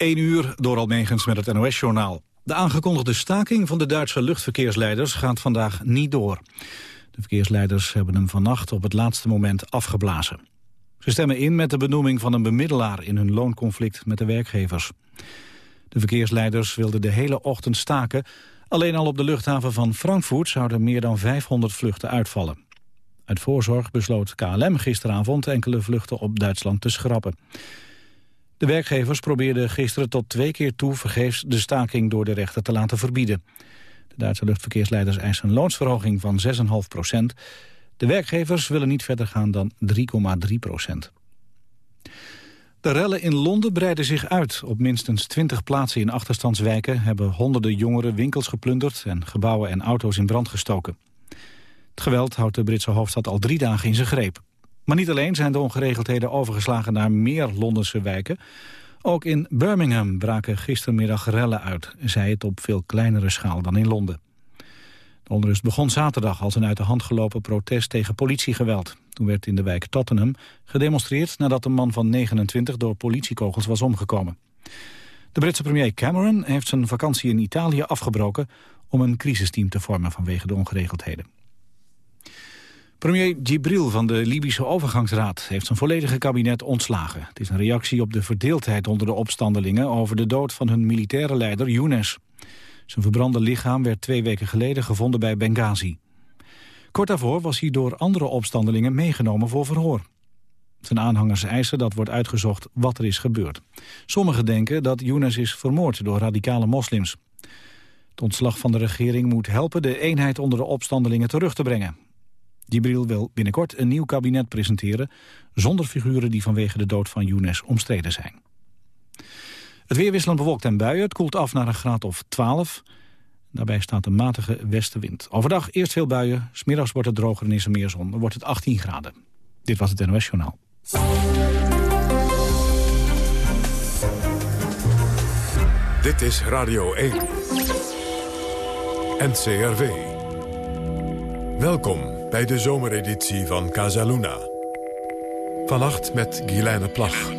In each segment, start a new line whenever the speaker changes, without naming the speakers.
1 uur door Almegens met het NOS-journaal. De aangekondigde staking van de Duitse luchtverkeersleiders gaat vandaag niet door. De verkeersleiders hebben hem vannacht op het laatste moment afgeblazen. Ze stemmen in met de benoeming van een bemiddelaar in hun loonconflict met de werkgevers. De verkeersleiders wilden de hele ochtend staken. Alleen al op de luchthaven van Frankfurt zouden meer dan 500 vluchten uitvallen. Uit voorzorg besloot KLM gisteravond enkele vluchten op Duitsland te schrappen. De werkgevers probeerden gisteren tot twee keer toe vergeefs de staking door de rechter te laten verbieden. De Duitse luchtverkeersleiders eisen een loonsverhoging van 6,5 procent. De werkgevers willen niet verder gaan dan 3,3 procent. De rellen in Londen breiden zich uit. Op minstens 20 plaatsen in achterstandswijken hebben honderden jongeren winkels geplunderd en gebouwen en auto's in brand gestoken. Het geweld houdt de Britse hoofdstad al drie dagen in zijn greep. Maar niet alleen zijn de ongeregeldheden overgeslagen naar meer Londense wijken. Ook in Birmingham braken gistermiddag rellen uit, zij het op veel kleinere schaal dan in Londen. De onrust begon zaterdag als een uit de hand gelopen protest tegen politiegeweld. Toen werd in de wijk Tottenham gedemonstreerd nadat een man van 29 door politiekogels was omgekomen. De Britse premier Cameron heeft zijn vakantie in Italië afgebroken om een crisisteam te vormen vanwege de ongeregeldheden. Premier Gibril van de Libische Overgangsraad heeft zijn volledige kabinet ontslagen. Het is een reactie op de verdeeldheid onder de opstandelingen over de dood van hun militaire leider Younes. Zijn verbrande lichaam werd twee weken geleden gevonden bij Benghazi. Kort daarvoor was hij door andere opstandelingen meegenomen voor verhoor. Zijn aanhangers eisen dat wordt uitgezocht wat er is gebeurd. Sommigen denken dat Younes is vermoord door radicale moslims. Het ontslag van de regering moet helpen de eenheid onder de opstandelingen terug te brengen. Gibril wil binnenkort een nieuw kabinet presenteren... zonder figuren die vanwege de dood van Younes omstreden zijn. Het weer wisselend bewolkt en buien. Het koelt af naar een graad of 12. Daarbij staat een matige westenwind. Overdag eerst veel buien. Smiddags wordt het droger en is er meer zon. Dan wordt het 18 graden. Dit was het NOS Journaal.
Dit is Radio 1. NCRV. Welkom bij de zomereditie van Casaluna. Vannacht met Guilaine Plag.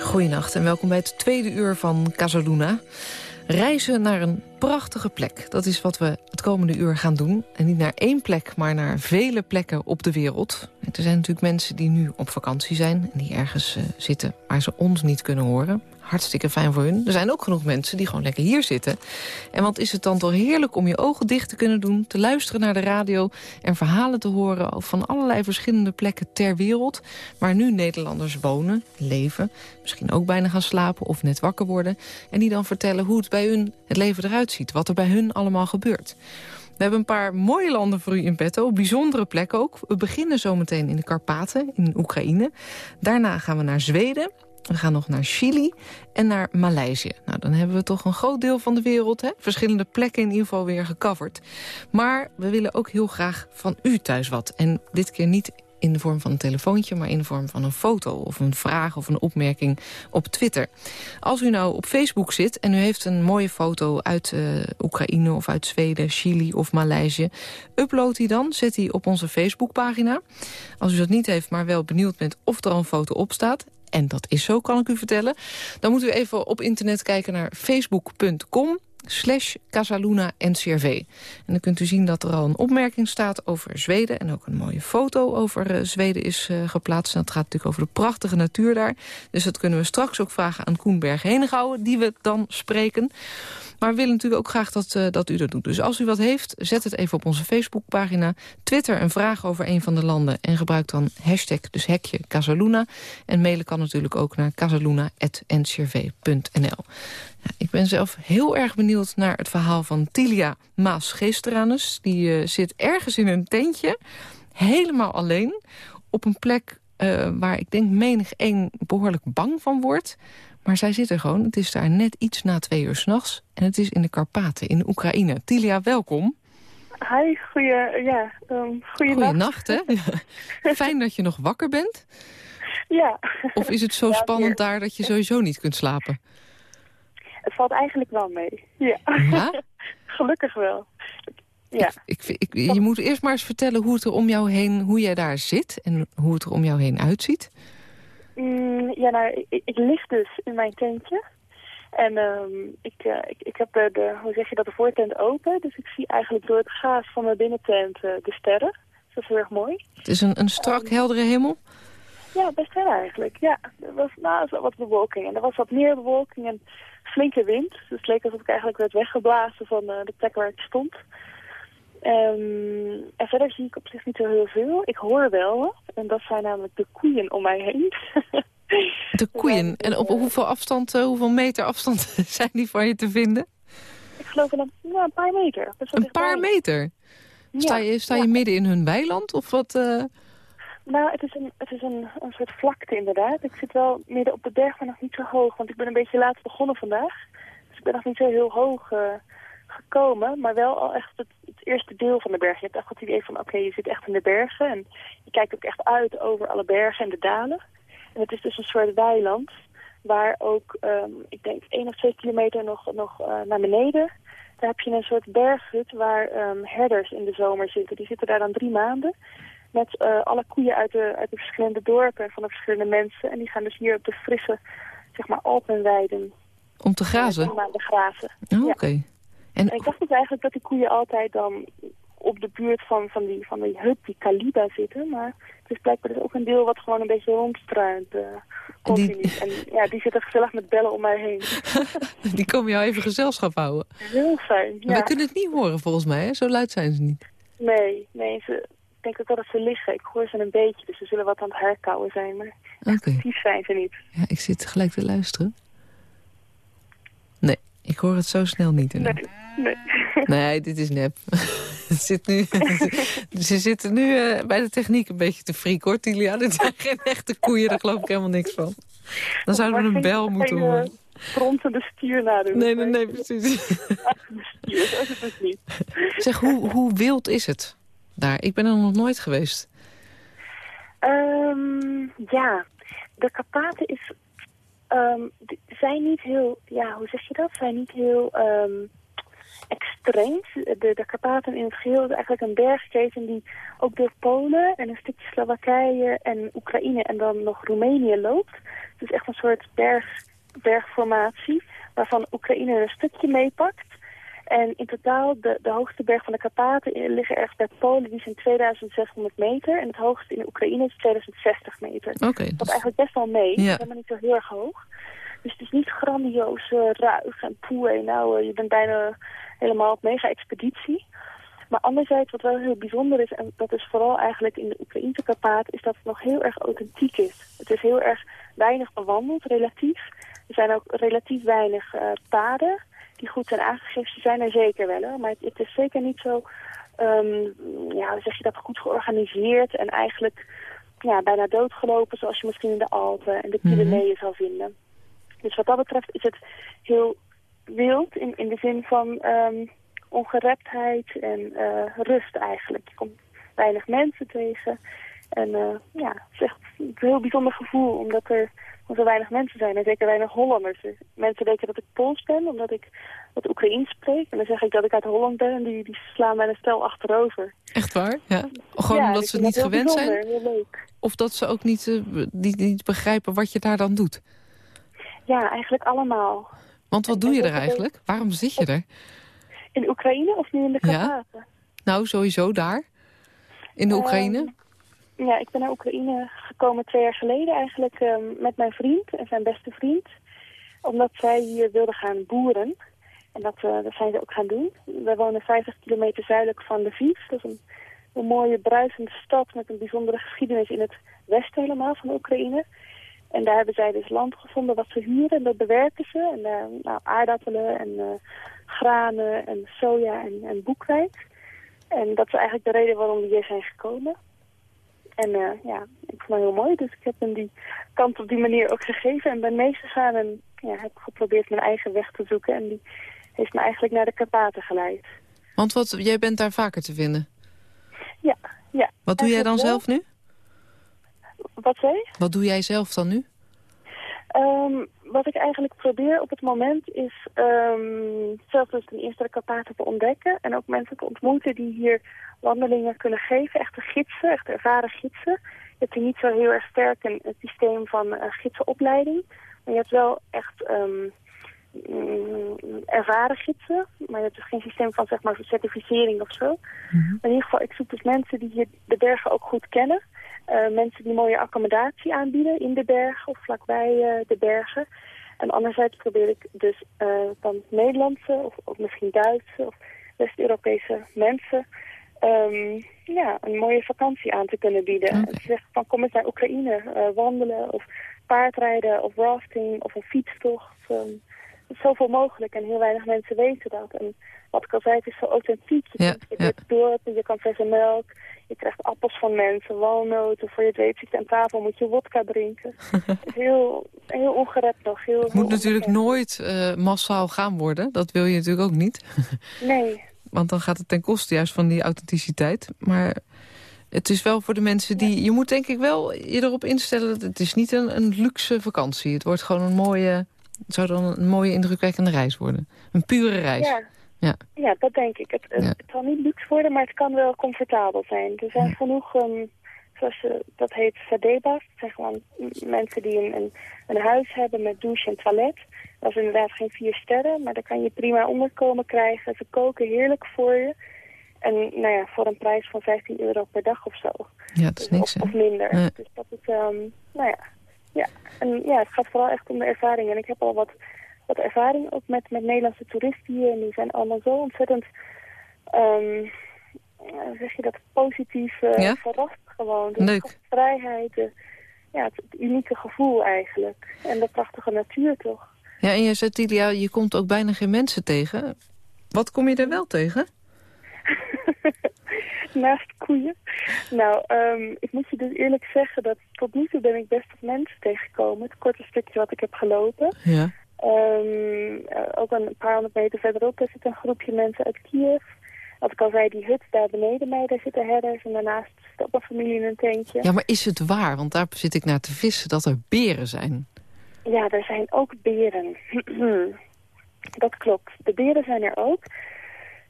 Goedenacht en welkom bij het tweede uur van Casaluna. Reizen naar een prachtige plek. Dat is wat we het komende uur gaan doen. En niet naar één plek, maar naar vele plekken op de wereld. er zijn natuurlijk mensen die nu op vakantie zijn... en die ergens uh, zitten waar ze ons niet kunnen horen hartstikke fijn voor hun. Er zijn ook genoeg mensen die gewoon lekker hier zitten. En wat is het dan toch heerlijk om je ogen dicht te kunnen doen... te luisteren naar de radio en verhalen te horen... van allerlei verschillende plekken ter wereld... waar nu Nederlanders wonen, leven... misschien ook bijna gaan slapen of net wakker worden... en die dan vertellen hoe het bij hun het leven eruit ziet. Wat er bij hun allemaal gebeurt. We hebben een paar mooie landen voor u in petto, bijzondere plekken ook. We beginnen zometeen in de Karpaten, in Oekraïne. Daarna gaan we naar Zweden we gaan nog naar Chili en naar Maleisië. Nou, dan hebben we toch een groot deel van de wereld... Hè? verschillende plekken in ieder geval weer gecoverd. Maar we willen ook heel graag van u thuis wat. En dit keer niet in de vorm van een telefoontje... maar in de vorm van een foto of een vraag of een opmerking op Twitter. Als u nou op Facebook zit en u heeft een mooie foto uit uh, Oekraïne... of uit Zweden, Chili of Maleisië... upload die dan, zet die op onze Facebookpagina. Als u dat niet heeft, maar wel benieuwd bent of er al een foto op staat en dat is zo, kan ik u vertellen... dan moet u even op internet kijken naar facebook.com slash Casaluna NCRV. En dan kunt u zien dat er al een opmerking staat over Zweden... en ook een mooie foto over uh, Zweden is uh, geplaatst. En dat gaat natuurlijk over de prachtige natuur daar. Dus dat kunnen we straks ook vragen aan Koenberg Henegouwen... die we dan spreken. Maar we willen natuurlijk ook graag dat, uh, dat u dat doet. Dus als u wat heeft, zet het even op onze Facebookpagina. Twitter een vraag over een van de landen. En gebruik dan hashtag, dus hekje Casaluna. En mailen kan natuurlijk ook naar casaluna.ncrv.nl. Ik ben zelf heel erg benieuwd naar het verhaal van Tilia Maas-Geesteranus. Die uh, zit ergens in een tentje, helemaal alleen... op een plek uh, waar ik denk menig één behoorlijk bang van wordt. Maar zij zit er gewoon. Het is daar net iets na twee uur s'nachts. En het is in de Karpaten, in Oekraïne. Tilia, welkom.
Hi, goeie, ja, um,
Goeienacht, hè? Fijn dat je nog wakker bent.
Ja.
Of is het zo spannend daar dat je sowieso niet kunt slapen?
Het valt eigenlijk wel mee, ja.
ja?
Gelukkig wel. Ja.
Ik, ik, ik, je moet eerst maar eens vertellen hoe het er om jou heen, hoe jij daar zit en hoe het er om jou heen uitziet.
Mm, ja, nou, ik, lig dus in mijn tentje. En ehm, ik, eh, ik, ik heb de, de, hoe zeg je dat, de voortent open. Dus ik zie eigenlijk door het gaas van mijn binnentent eh, de sterren. Dus dat is heel erg mooi.
Het is een, een strak, heldere hemel?
Ja, best wel eigenlijk. Ja, er was nou, wat bewolking. En er was wat meer bewolking en flinke wind. Dus het leek alsof ik eigenlijk werd weggeblazen van eh, de plek waar ik stond. Ehm, en verder zie ik op zich niet zo heel veel. Ik hoor wel wat. En dat zijn namelijk de koeien om mij heen.
De koeien. En op hoeveel afstand, eh, hoeveel meter afstand zijn die van je te vinden?
ik geloof in een, nou, een paar meter.
Een paar meter? Sta je, sta je
ja.
midden in hun weiland? Of wat? eh?
Nou, het is, een, het is een, een soort vlakte inderdaad. Ik zit wel midden op de berg, maar nog niet zo hoog. Want ik ben een beetje laat begonnen vandaag. Dus ik ben nog niet zo heel hoog eh, gekomen. Maar wel al echt het, het eerste deel van de berg. Je hebt echt het idee van, oké, je zit echt in de bergen. En je kijkt ook echt uit over alle bergen en de dalen. En het is dus een soort weiland. Waar ook, ehm, ik denk, één of twee kilometer nog, nog eh, naar beneden... Daar heb je een soort berghut waar ehm, herders in de zomer zitten. Die zitten daar dan drie maanden met eh, alle koeien uit de, uit de verschillende dorpen en van de verschillende mensen. En die gaan dus hier op de frisse, zeg maar, alpenweiden
Om te grazen?
aan de grazen.
Oh,
ja.
Oké. En
En ik dacht dus eigenlijk dat die koeien altijd dan op de buurt van, van, die, van die hut, die Kaliba zitten. Maar het is blijkbaar dus ook een deel wat gewoon een beetje rondstruint. eh continu. En ja, die zitten gezellig met bellen om mij heen.
die komen jou even gezelschap houden.
Heel fijn, ja.
kunnen het niet horen volgens mij, hè? Zo luid zijn ze niet.
Nee, nee, ze, denk ook wel dat ze liggen. Ik hoor ze een beetje, dus ze zullen wat aan het herkauwen zijn. Maar actief zijn ze niet.
Ja, ik zit gelijk te luisteren. Nee, ik hoor het zo snel niet. inderdaad.
Nee, nee.
Nee, dit is nep. Het zit nu, ze zitten nu eh, bij de techniek een beetje te freak, hoor, Tilia. Dit zijn geen echte koeien, daar geloof ik helemaal niks van. Dan zouden we een bel moeten horen.
Frontende stier nadoen.
Nee, nee, nee, precies.
Stier, zo is het dus niet.
Zeg, hoe, hoe wild is het daar? Ik ben er nog nooit geweest.
Ehm, ja, de Karpaten is, ehm, zijn niet heel, ja, hoe zeg je dat? Zijn niet heel ehm, extreem. De, de Karpaten in het geheel is eigenlijk een bergketen die ook door Polen en een stukje Slowakije en Oekraïne en dan nog Roemenië loopt. Het is echt een soort berg, bergformatie waarvan Oekraïne een stukje meepakt. En in totaal, de, de hoogste berg van de Karpaten eh, liggen ergens bij Polen, die zijn 2600 meter. En het hoogste in de Oekraïne is 2060 meter.
Oké,
Dat
dus-
eigenlijk best wel mee,
Ja.
helemaal niet zo heel erg hoog. Dus het is niet grandioos, eh, ruig en poe, en nou, eh, je bent bijna helemaal op mega-expeditie. Maar anderzijds, wat wel heel bijzonder is, en dat is vooral eigenlijk in de Oekraïnse Karpaat, is dat het nog heel erg authentiek is. Het is heel erg weinig bewandeld, relatief. Er zijn ook relatief weinig paden die goed zijn aangegeven. Ze zijn er zeker wel, hoor. maar het, het is zeker niet zo, ehm, ja, hoe zeg je dat, goed georganiseerd en eigenlijk ja, bijna doodgelopen zoals je misschien in de Alpen en de
Mhm.
Pyreneeën zou vinden. Dus wat dat betreft is het heel wild in, in de zin van ehm, ongereptheid en eh, rust eigenlijk. Je komt weinig mensen tegen. En eh, ja, het is echt een heel bijzonder gevoel omdat er zo weinig mensen zijn. En zeker weinig Hollanders. Mensen denken dat ik Pools ben omdat ik wat Oekraïens spreek. En dan zeg ik dat ik uit Holland ben en die, die slaan mij een stel achterover.
Echt waar? Ja. Gewoon
Ja,
omdat ze
vind
niet gewend zijn? Of dat ze ook niet, eh, niet, niet begrijpen wat je daar dan doet?
Ja, eigenlijk allemaal.
Want wat doe je er eigenlijk? Waarom zit je er?
In Oekraïne of nu in de
Ja.
Karpaten?
Nou, sowieso daar. In de Oekraïne.
Ehm, ja, ik ben naar Oekraïne gekomen twee jaar geleden eigenlijk ehm, met mijn vriend en zijn beste vriend. Omdat zij hier wilden gaan boeren. En dat, eh, dat zijn ze ook gaan doen. We wonen 50 kilometer zuidelijk van Lviv. Dat is een, mooie bruisende stad met een bijzondere geschiedenis in het westen helemaal van Oekraïne. En daar hebben zij dus land gevonden wat ze huren en dat bewerken ze. En daar nou, aardappelen en eh, granen en soja en, en boekweit. En dat is eigenlijk de reden waarom we hier zijn gekomen. En eh, ja, ik vond het heel mooi. Dus ik heb hem die kant op die manier ook gegeven en ben meegegaan. En ja, heb geprobeerd mijn eigen weg te zoeken. En die heeft me eigenlijk naar de Karpaten geleid.
Want wat, jij bent daar vaker te vinden.
Ja, ja.
Wat doe jij dan zelf nu?
Wat zei?
Wat doe jij zelf dan nu?
Ehm, wat ik eigenlijk probeer op het moment is um, zelf dus ten eerste de te ontdekken. En ook mensen te ontmoeten die hier wandelingen kunnen geven. Echte gidsen, echt ervaren gidsen. hebt hier niet zo heel erg sterk een, een systeem van uh, gidsenopleiding. Maar je hebt wel echt um, ervaren gidsen. Maar je hebt dus geen systeem van zeg maar certificering of zo. Mhm. In ieder geval, ik zoek dus mensen die hier de bergen ook goed kennen. Uh, mensen die mooie accommodatie aanbieden in de bergen of vlakbij uh, de bergen. En anderzijds probeer ik dus uh, dan Nederlandse of, of misschien Duitse of West-Europese mensen um, ja, een mooie vakantie aan te kunnen bieden. Okay. En ze zeggen van kom eens naar Oekraïne wandelen of paardrijden of rafting of een fietstocht. Um, er is zoveel mogelijk en heel weinig mensen weten dat. En wat ik al zei, het is zo authentiek. Je,
ja,
je ja. door, je kan verse melk, je krijgt appels van mensen, walnoten. Voor je het weet zit aan tafel, moet je wodka drinken. het is heel, heel ongerept nog. Heel,
het moet natuurlijk nooit uh, massaal gaan worden. Dat wil je natuurlijk ook niet.
nee.
Want dan gaat het ten koste juist van die authenticiteit. Maar het is wel voor de mensen die... Je moet denk ik wel je erop instellen dat het is niet een, een luxe vakantie. Het wordt gewoon een mooie... Het zou dan een mooie indrukwekkende reis worden. Een pure reis.
Ja,
ja.
ja dat denk ik. Het, het,
Ja.
het zal niet luxe worden, maar het kan wel comfortabel zijn. Er zijn genoeg, um, zoals ze, dat heet sadebas. Het zijn gewoon mensen die een, een, een huis hebben met douche en toilet. Dat is inderdaad geen vier sterren, maar daar kan je prima onderkomen krijgen. Ze koken heerlijk voor je. En nou ja, voor een prijs van 15 euro per dag of zo.
Ja, het is
Dus
niks,
of, of minder. Dus dat is, um, nou ja, ja. En ja, het gaat vooral echt om de ervaring. En ik heb al wat, wat ervaring ook met, met Nederlandse toeristen hier. En die zijn allemaal zo ontzettend, um, zeg je dat, positief uh,
Ja?
verrast gewoon. De
Leuk.
vrijheid, de, ja, het, het unieke gevoel eigenlijk. En de prachtige natuur toch.
Ja, en je zei, Tilia, je komt ook bijna geen mensen tegen. Wat kom je er wel tegen?
Naast koeien. Nou, um, ik moet je dus eerlijk zeggen dat tot nu toe ben ik best wat mensen tegengekomen. Het korte stukje wat ik heb gelopen.
Ja.
Um, ook een paar honderd meter verderop daar zit een groepje mensen uit Kiev. Wat ik al zei, die hut daar beneden mij, daar zitten herders. En daarnaast een familie in een tentje.
Ja, maar is het waar? Want daar zit ik naar te vissen dat er beren zijn.
Ja, er zijn ook beren. dat klopt. De beren zijn er ook.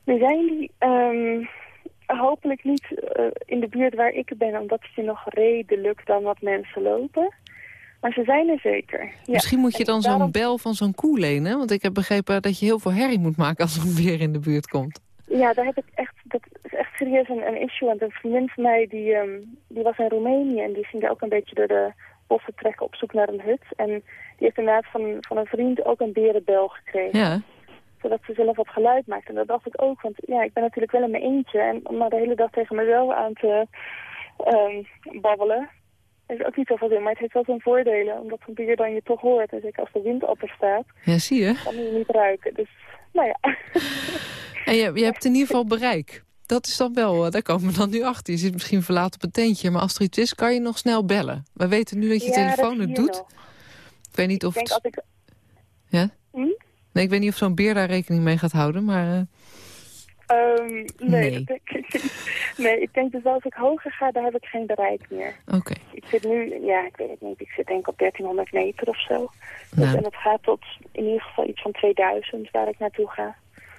Er zijn die um, hopelijk niet uh, in de buurt waar ik ben, omdat je nog redelijk dan wat mensen lopen. Maar ze zijn er zeker. Ja.
Misschien moet je dan
daarom...
zo'n bel van zo'n koe lenen. Want ik heb begrepen dat je heel veel herrie moet maken als er een beer in de buurt komt.
Ja, daar heb ik echt, dat is echt serieus een, een issue. Want een vriendin van mij, die, um, die was in Roemenië en die ging daar ook een beetje door de bossen trekken op zoek naar een hut. En die heeft inderdaad van, van een vriend ook een berenbel gekregen.
Ja.
Zodat ze zelf wat geluid maakt. En dat dacht ik ook, want ja, ik ben natuurlijk wel in mijn eentje. En om maar de hele dag tegen mezelf aan te um, babbelen, heeft ook niet zoveel zin. Maar het heeft wel zijn voordelen, omdat een beer dan je toch hoort. En zeker als de wind op er staat,
ja, zie je.
kan je niet ruiken. Dus, nou ja.
En je, je hebt in ieder geval bereik. Dat is dan wel, daar komen we dan nu achter. Je zit misschien verlaat op een tentje, maar als er iets is, kan je nog snel bellen. We weten nu dat je
ja,
telefoon
dat
het doet.
Nog.
Ik weet niet of...
Ik denk als ik...
Ja?
Hm?
Nee, ik weet niet of zo'n beer daar rekening mee gaat houden, maar... Uh...
Um, nee,
nee.
Dat denk ik, nee, ik denk dus als ik hoger ga, daar heb ik geen bereik meer.
Oké. Okay.
Ik zit nu, ja, ik weet het niet, ik zit denk ik op 1300 meter of zo. Dus, nou. En dat gaat tot in ieder geval iets van 2000 waar ik naartoe ga.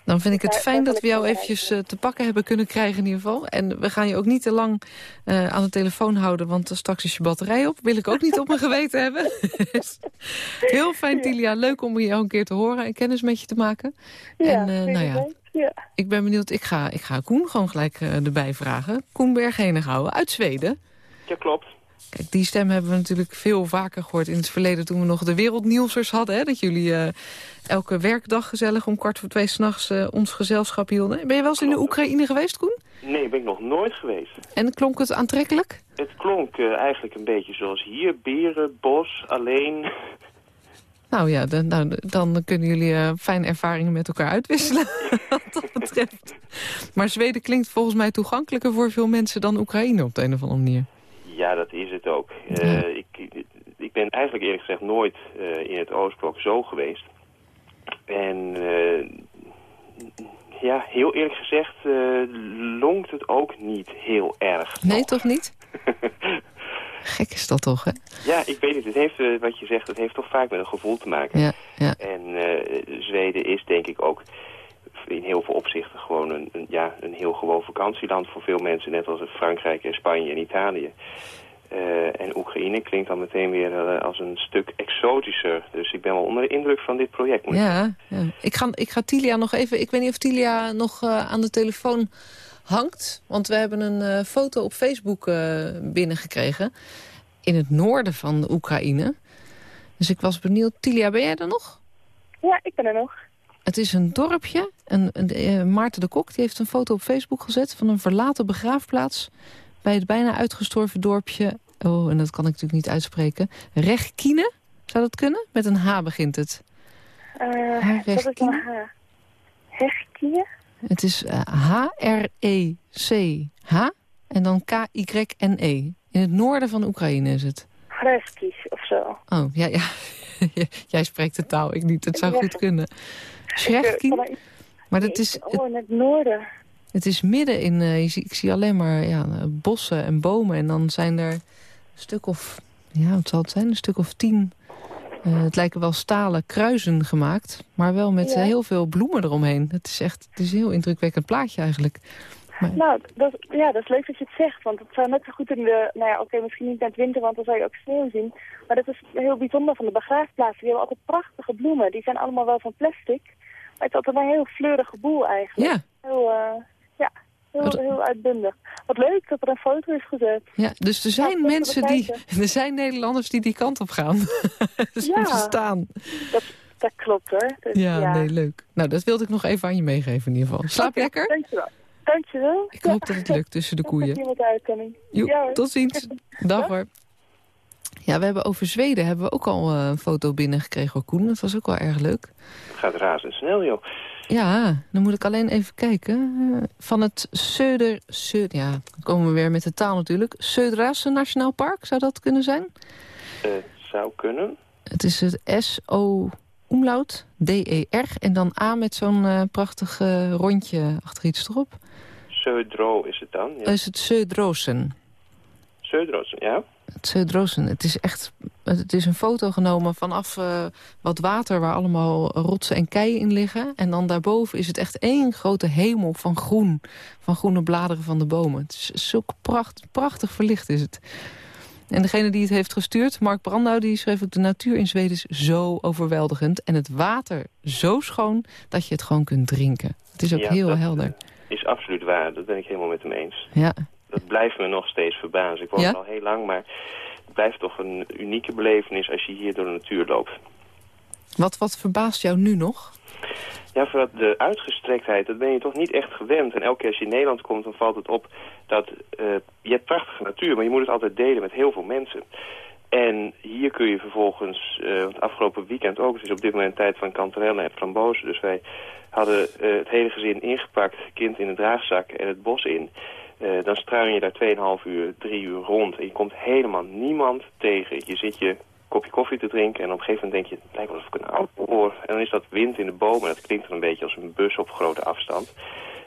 Dan vind ik het fijn dat we jou eventjes uh, te pakken hebben kunnen krijgen in ieder geval. En we gaan je ook niet te lang uh, aan de telefoon houden, want straks is je batterij op. Wil ik ook niet op mijn geweten hebben. Heel fijn, Tilia. Leuk om je een keer te horen en kennis met je te maken.
Ja,
en uh, nou ja,
ja,
ik ben benieuwd. Ik ga, ik ga Koen gewoon gelijk erbij vragen. Koen Berghenegouwen uit Zweden.
Ja, klopt.
Kijk, die stem hebben we natuurlijk veel vaker gehoord in het verleden... toen we nog de wereldnieuwsers hadden. Hè? Dat jullie uh, elke werkdag gezellig om kwart voor twee s'nachts uh, ons gezelschap hielden. Ben je wel eens in de Oekraïne geweest, Koen?
Nee, ben ik nog nooit geweest.
En klonk het aantrekkelijk?
Het klonk uh, eigenlijk een beetje zoals hier. Beren, bos, alleen.
Nou ja, dan, dan, dan kunnen jullie fijne ervaringen met elkaar uitwisselen. wat dat betreft. Maar Zweden klinkt volgens mij toegankelijker voor veel mensen dan Oekraïne op de een of andere manier.
Ja, dat is het ook. Uh, ik, ik ben eigenlijk eerlijk gezegd nooit uh, in het Oostblok zo geweest. En uh, ja, heel eerlijk gezegd longt het ook niet heel erg.
Nee, toch niet? Gek is dat toch, hè?
Ja, ik weet niet. Het heeft, wat je zegt, het heeft toch vaak met een gevoel te maken.
Ja, ja.
En Zweden is denk ik ook in heel veel opzichten gewoon een, een, ja, een heel gewoon vakantieland voor veel mensen. Net als Frankrijk en Spanje en Italië. Uh, en Oekraïne klinkt dan meteen weer uh, als een stuk exotischer. Dus ik ben wel onder de indruk van dit project.
Ja, ik, ja. ik, ga, ik ga Tilia nog even... Ik weet niet of Tilia nog uh, aan de telefoon hangt. Want we hebben een foto op Facebook binnengekregen. In het noorden van Oekraïne. Dus ik was benieuwd. Tilia, ben jij er nog?
Ja, ik ben er nog.
Het is een dorpje. En, en Maarten de Kok die heeft een foto op Facebook gezet... van een verlaten begraafplaats bij het bijna uitgestorven dorpje... oh, en dat kan ik natuurlijk niet uitspreken... Rechkine, zou dat kunnen? Met een H begint het.
Uh, dat is een H. Rechkine?
Het is H-R-E-C-H en dan K-Y-N-E. In het noorden van Oekraïne is het.
Greskies of zo.
Oh, ja, ja. Jij spreekt de taal, ik niet. Het zou goed kunnen. Maar dat is...
Oh, in het noorden.
Het is midden in, uh, ik zie alleen maar ja, bossen en bomen. En dan zijn er een stuk of, ja, wat zal het zijn? Een stuk of tien, uh, het lijken wel stalen kruisen gemaakt. Maar wel met ja. heel veel bloemen eromheen. Het is echt, het is een heel indrukwekkend plaatje eigenlijk.
Maar... Nou, dat, ja, dat is leuk dat je het zegt. Want het zou net zo goed in de... Nou ja, oké, okay, misschien niet in het winter, want dan zou je ook sneeuw zien. Maar dat is heel bijzonder van de begraafplaatsen. Die hebben altijd prachtige bloemen. Die zijn allemaal wel van plastic. Maar het is altijd een heel fleurige boel eigenlijk.
Ja.
Heel, uh, ja, heel, heel uitbundig. Wat leuk dat er een foto is gezet.
Ja, dus er zijn ja, mensen die... Er zijn Nederlanders die die kant op gaan. dus ja, staan.
Dat, dat klopt hoor. Dus,
ja, ja, nee, leuk. Nou, dat wilde ik nog even aan je meegeven in ieder geval. Slaap okay, lekker.
Dankjewel. Dankjewel.
Ik hoop dat het lukt tussen de koeien.
Ja,
tot ziens. Dag hoor. Ja, we hebben over Zweden hebben we ook al een foto binnengekregen Koen. Dat was ook wel erg leuk.
Het gaat razendsnel, joh.
Ja, dan moet ik alleen even kijken. Van het Söder... Söder ja, dan komen we weer met de taal natuurlijk. Södrase Nationaal Park, zou dat kunnen zijn?
Het zou kunnen.
Het is het S-O... Omlaut, D-E-R, en dan A met zo'n uh, prachtig uh, rondje achter iets erop.
Södro is het dan?
Ja. Is het Södrosen?
Södrosen, ja.
Het is echt het is een foto genomen vanaf uh, wat water... waar allemaal rotsen en keien in liggen. En dan daarboven is het echt één grote hemel van groen. Van groene bladeren van de bomen. Het is zulk pracht, prachtig verlicht is het. En degene die het heeft gestuurd, Mark Brandau, die schreef ook... de natuur in Zweden is zo overweldigend. En het water zo schoon dat je het gewoon kunt drinken. Het is ook
ja,
heel helder.
is absoluut waar. Dat ben ik helemaal met hem eens.
Ja.
Dat blijft me nog steeds verbazen. Ik woon
ja?
al heel lang, maar het blijft toch een unieke belevenis... als je hier door de natuur loopt.
Wat, wat verbaast jou nu nog?
Ja, voor de uitgestrektheid, dat ben je toch niet echt gewend. En elke keer als je in Nederland komt, dan valt het op dat uh, je hebt prachtige natuur, maar je moet het altijd delen met heel veel mensen. En hier kun je vervolgens, uh, het afgelopen weekend ook, het is op dit moment tijd van kanterellen en frambozen. Dus wij hadden uh, het hele gezin ingepakt, kind in de draagzak en het bos in. Uh, dan struin je daar 2,5 uur, 3 uur rond en je komt helemaal niemand tegen. Je zit je kopje koffie te drinken. En op een gegeven moment denk je, het lijkt wel alsof ik een auto hoor. En dan is dat wind in de bomen. Dat klinkt dan een beetje als een bus op grote afstand.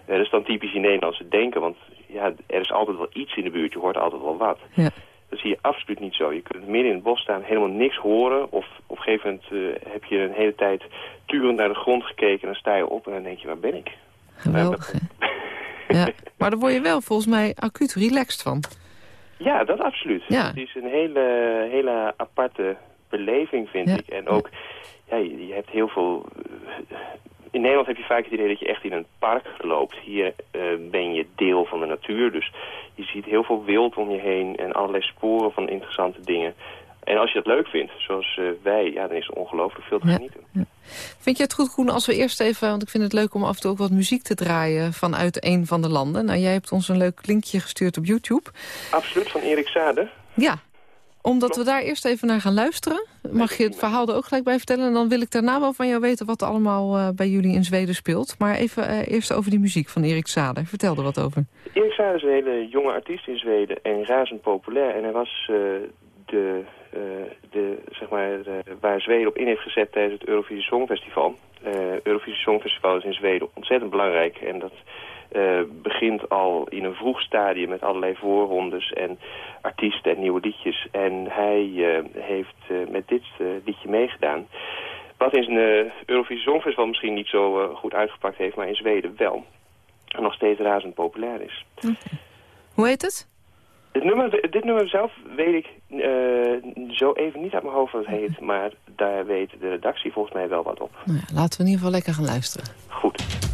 Uh, dat is dan typisch in Nederlandse denken. Want ja, er is altijd wel iets in de buurt. Je hoort altijd wel wat.
Ja.
Dat zie je absoluut niet zo. Je kunt midden in het bos staan, helemaal niks horen. Of op een gegeven moment uh, heb je een hele tijd turend naar de grond gekeken. En dan sta je op en dan denk je, waar ben ik?
Geweldig, ja. Maar daar word je wel volgens mij acuut relaxed van.
Ja, dat absoluut.
Ja.
Het is een hele, hele aparte beleving, vind
Ja.
ik. En ook, ja, je, je hebt heel veel... eh, In Nederland heb je vaak het idee dat je echt in een park loopt. Hier eh, ben je deel van de natuur, dus je ziet heel veel wild om je heen... en allerlei sporen van interessante dingen. En als je dat leuk vindt, zoals eh, wij, ja, dan is er ongelooflijk veel te
Ja.
genieten.
Vind je het goed, Koen, als we eerst even... want ik vind het leuk om af en toe ook wat muziek te draaien... vanuit een van de landen. Nou, jij hebt ons een leuk linkje gestuurd op YouTube.
Absoluut, van Erik Sade.
Ja, omdat
Klopt.
we daar eerst even naar gaan luisteren. Mag je het verhaal er ook gelijk bij vertellen? En dan wil ik daarna wel van jou weten wat er allemaal eh, bij jullie in Zweden speelt. Maar even eh, eerst over die muziek van Erik Sader. Vertel er wat over.
Erik Saade is een hele jonge artiest in Zweden en razend populair. En hij was de, de, zeg maar, de- waar Zweden op in heeft gezet tijdens het Eurovisie Songfestival. Eh Eurovisie Songfestival is in Zweden ontzettend belangrijk. En dat eh, begint al in een vroeg stadium met allerlei voorrondes en artiesten en nieuwe liedjes. En hij eh, heeft eh, met dit eh, liedje meegedaan. Wat in het Eurovisie Songfestival misschien niet zo eh, goed uitgepakt heeft, maar in Zweden wel. En nog steeds razend populair is.
Hoe heet het?
Dit nummer, dit nummer zelf weet ik zo even niet uit mijn hoofd wat het heet. Maar daar weet de redactie volgens mij wel wat op.
Nou ja, laten we in ieder geval lekker gaan luisteren.
Goed.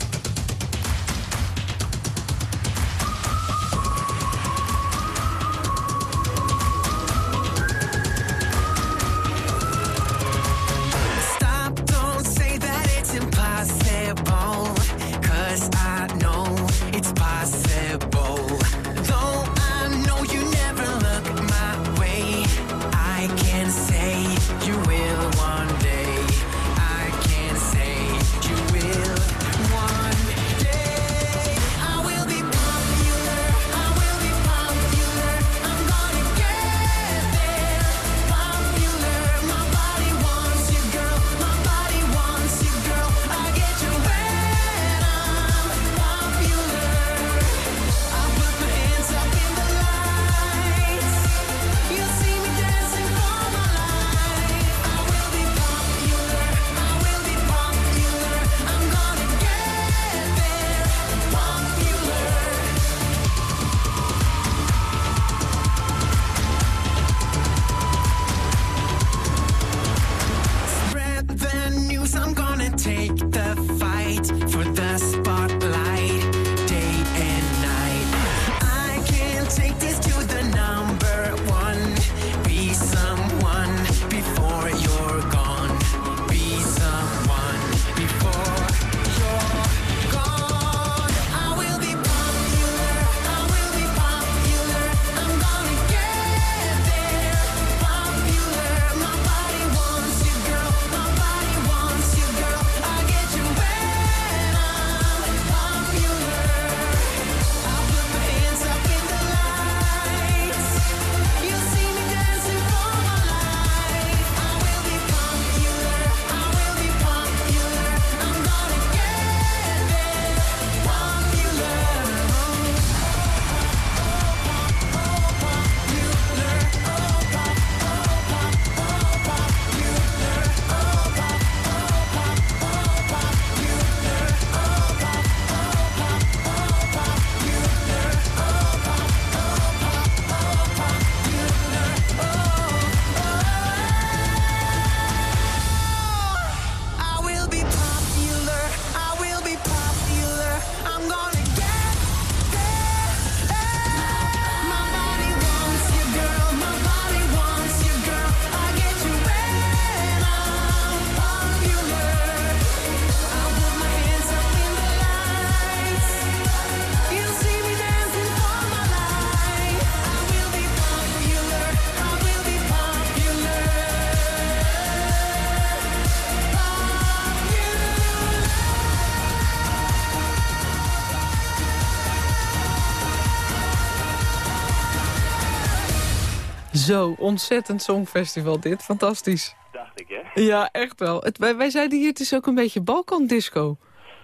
Zo, ontzettend songfestival dit. Fantastisch.
Dacht ik, hè?
Ja, echt wel. Het, wij, wij zeiden hier, het is ook een beetje Balkan-disco.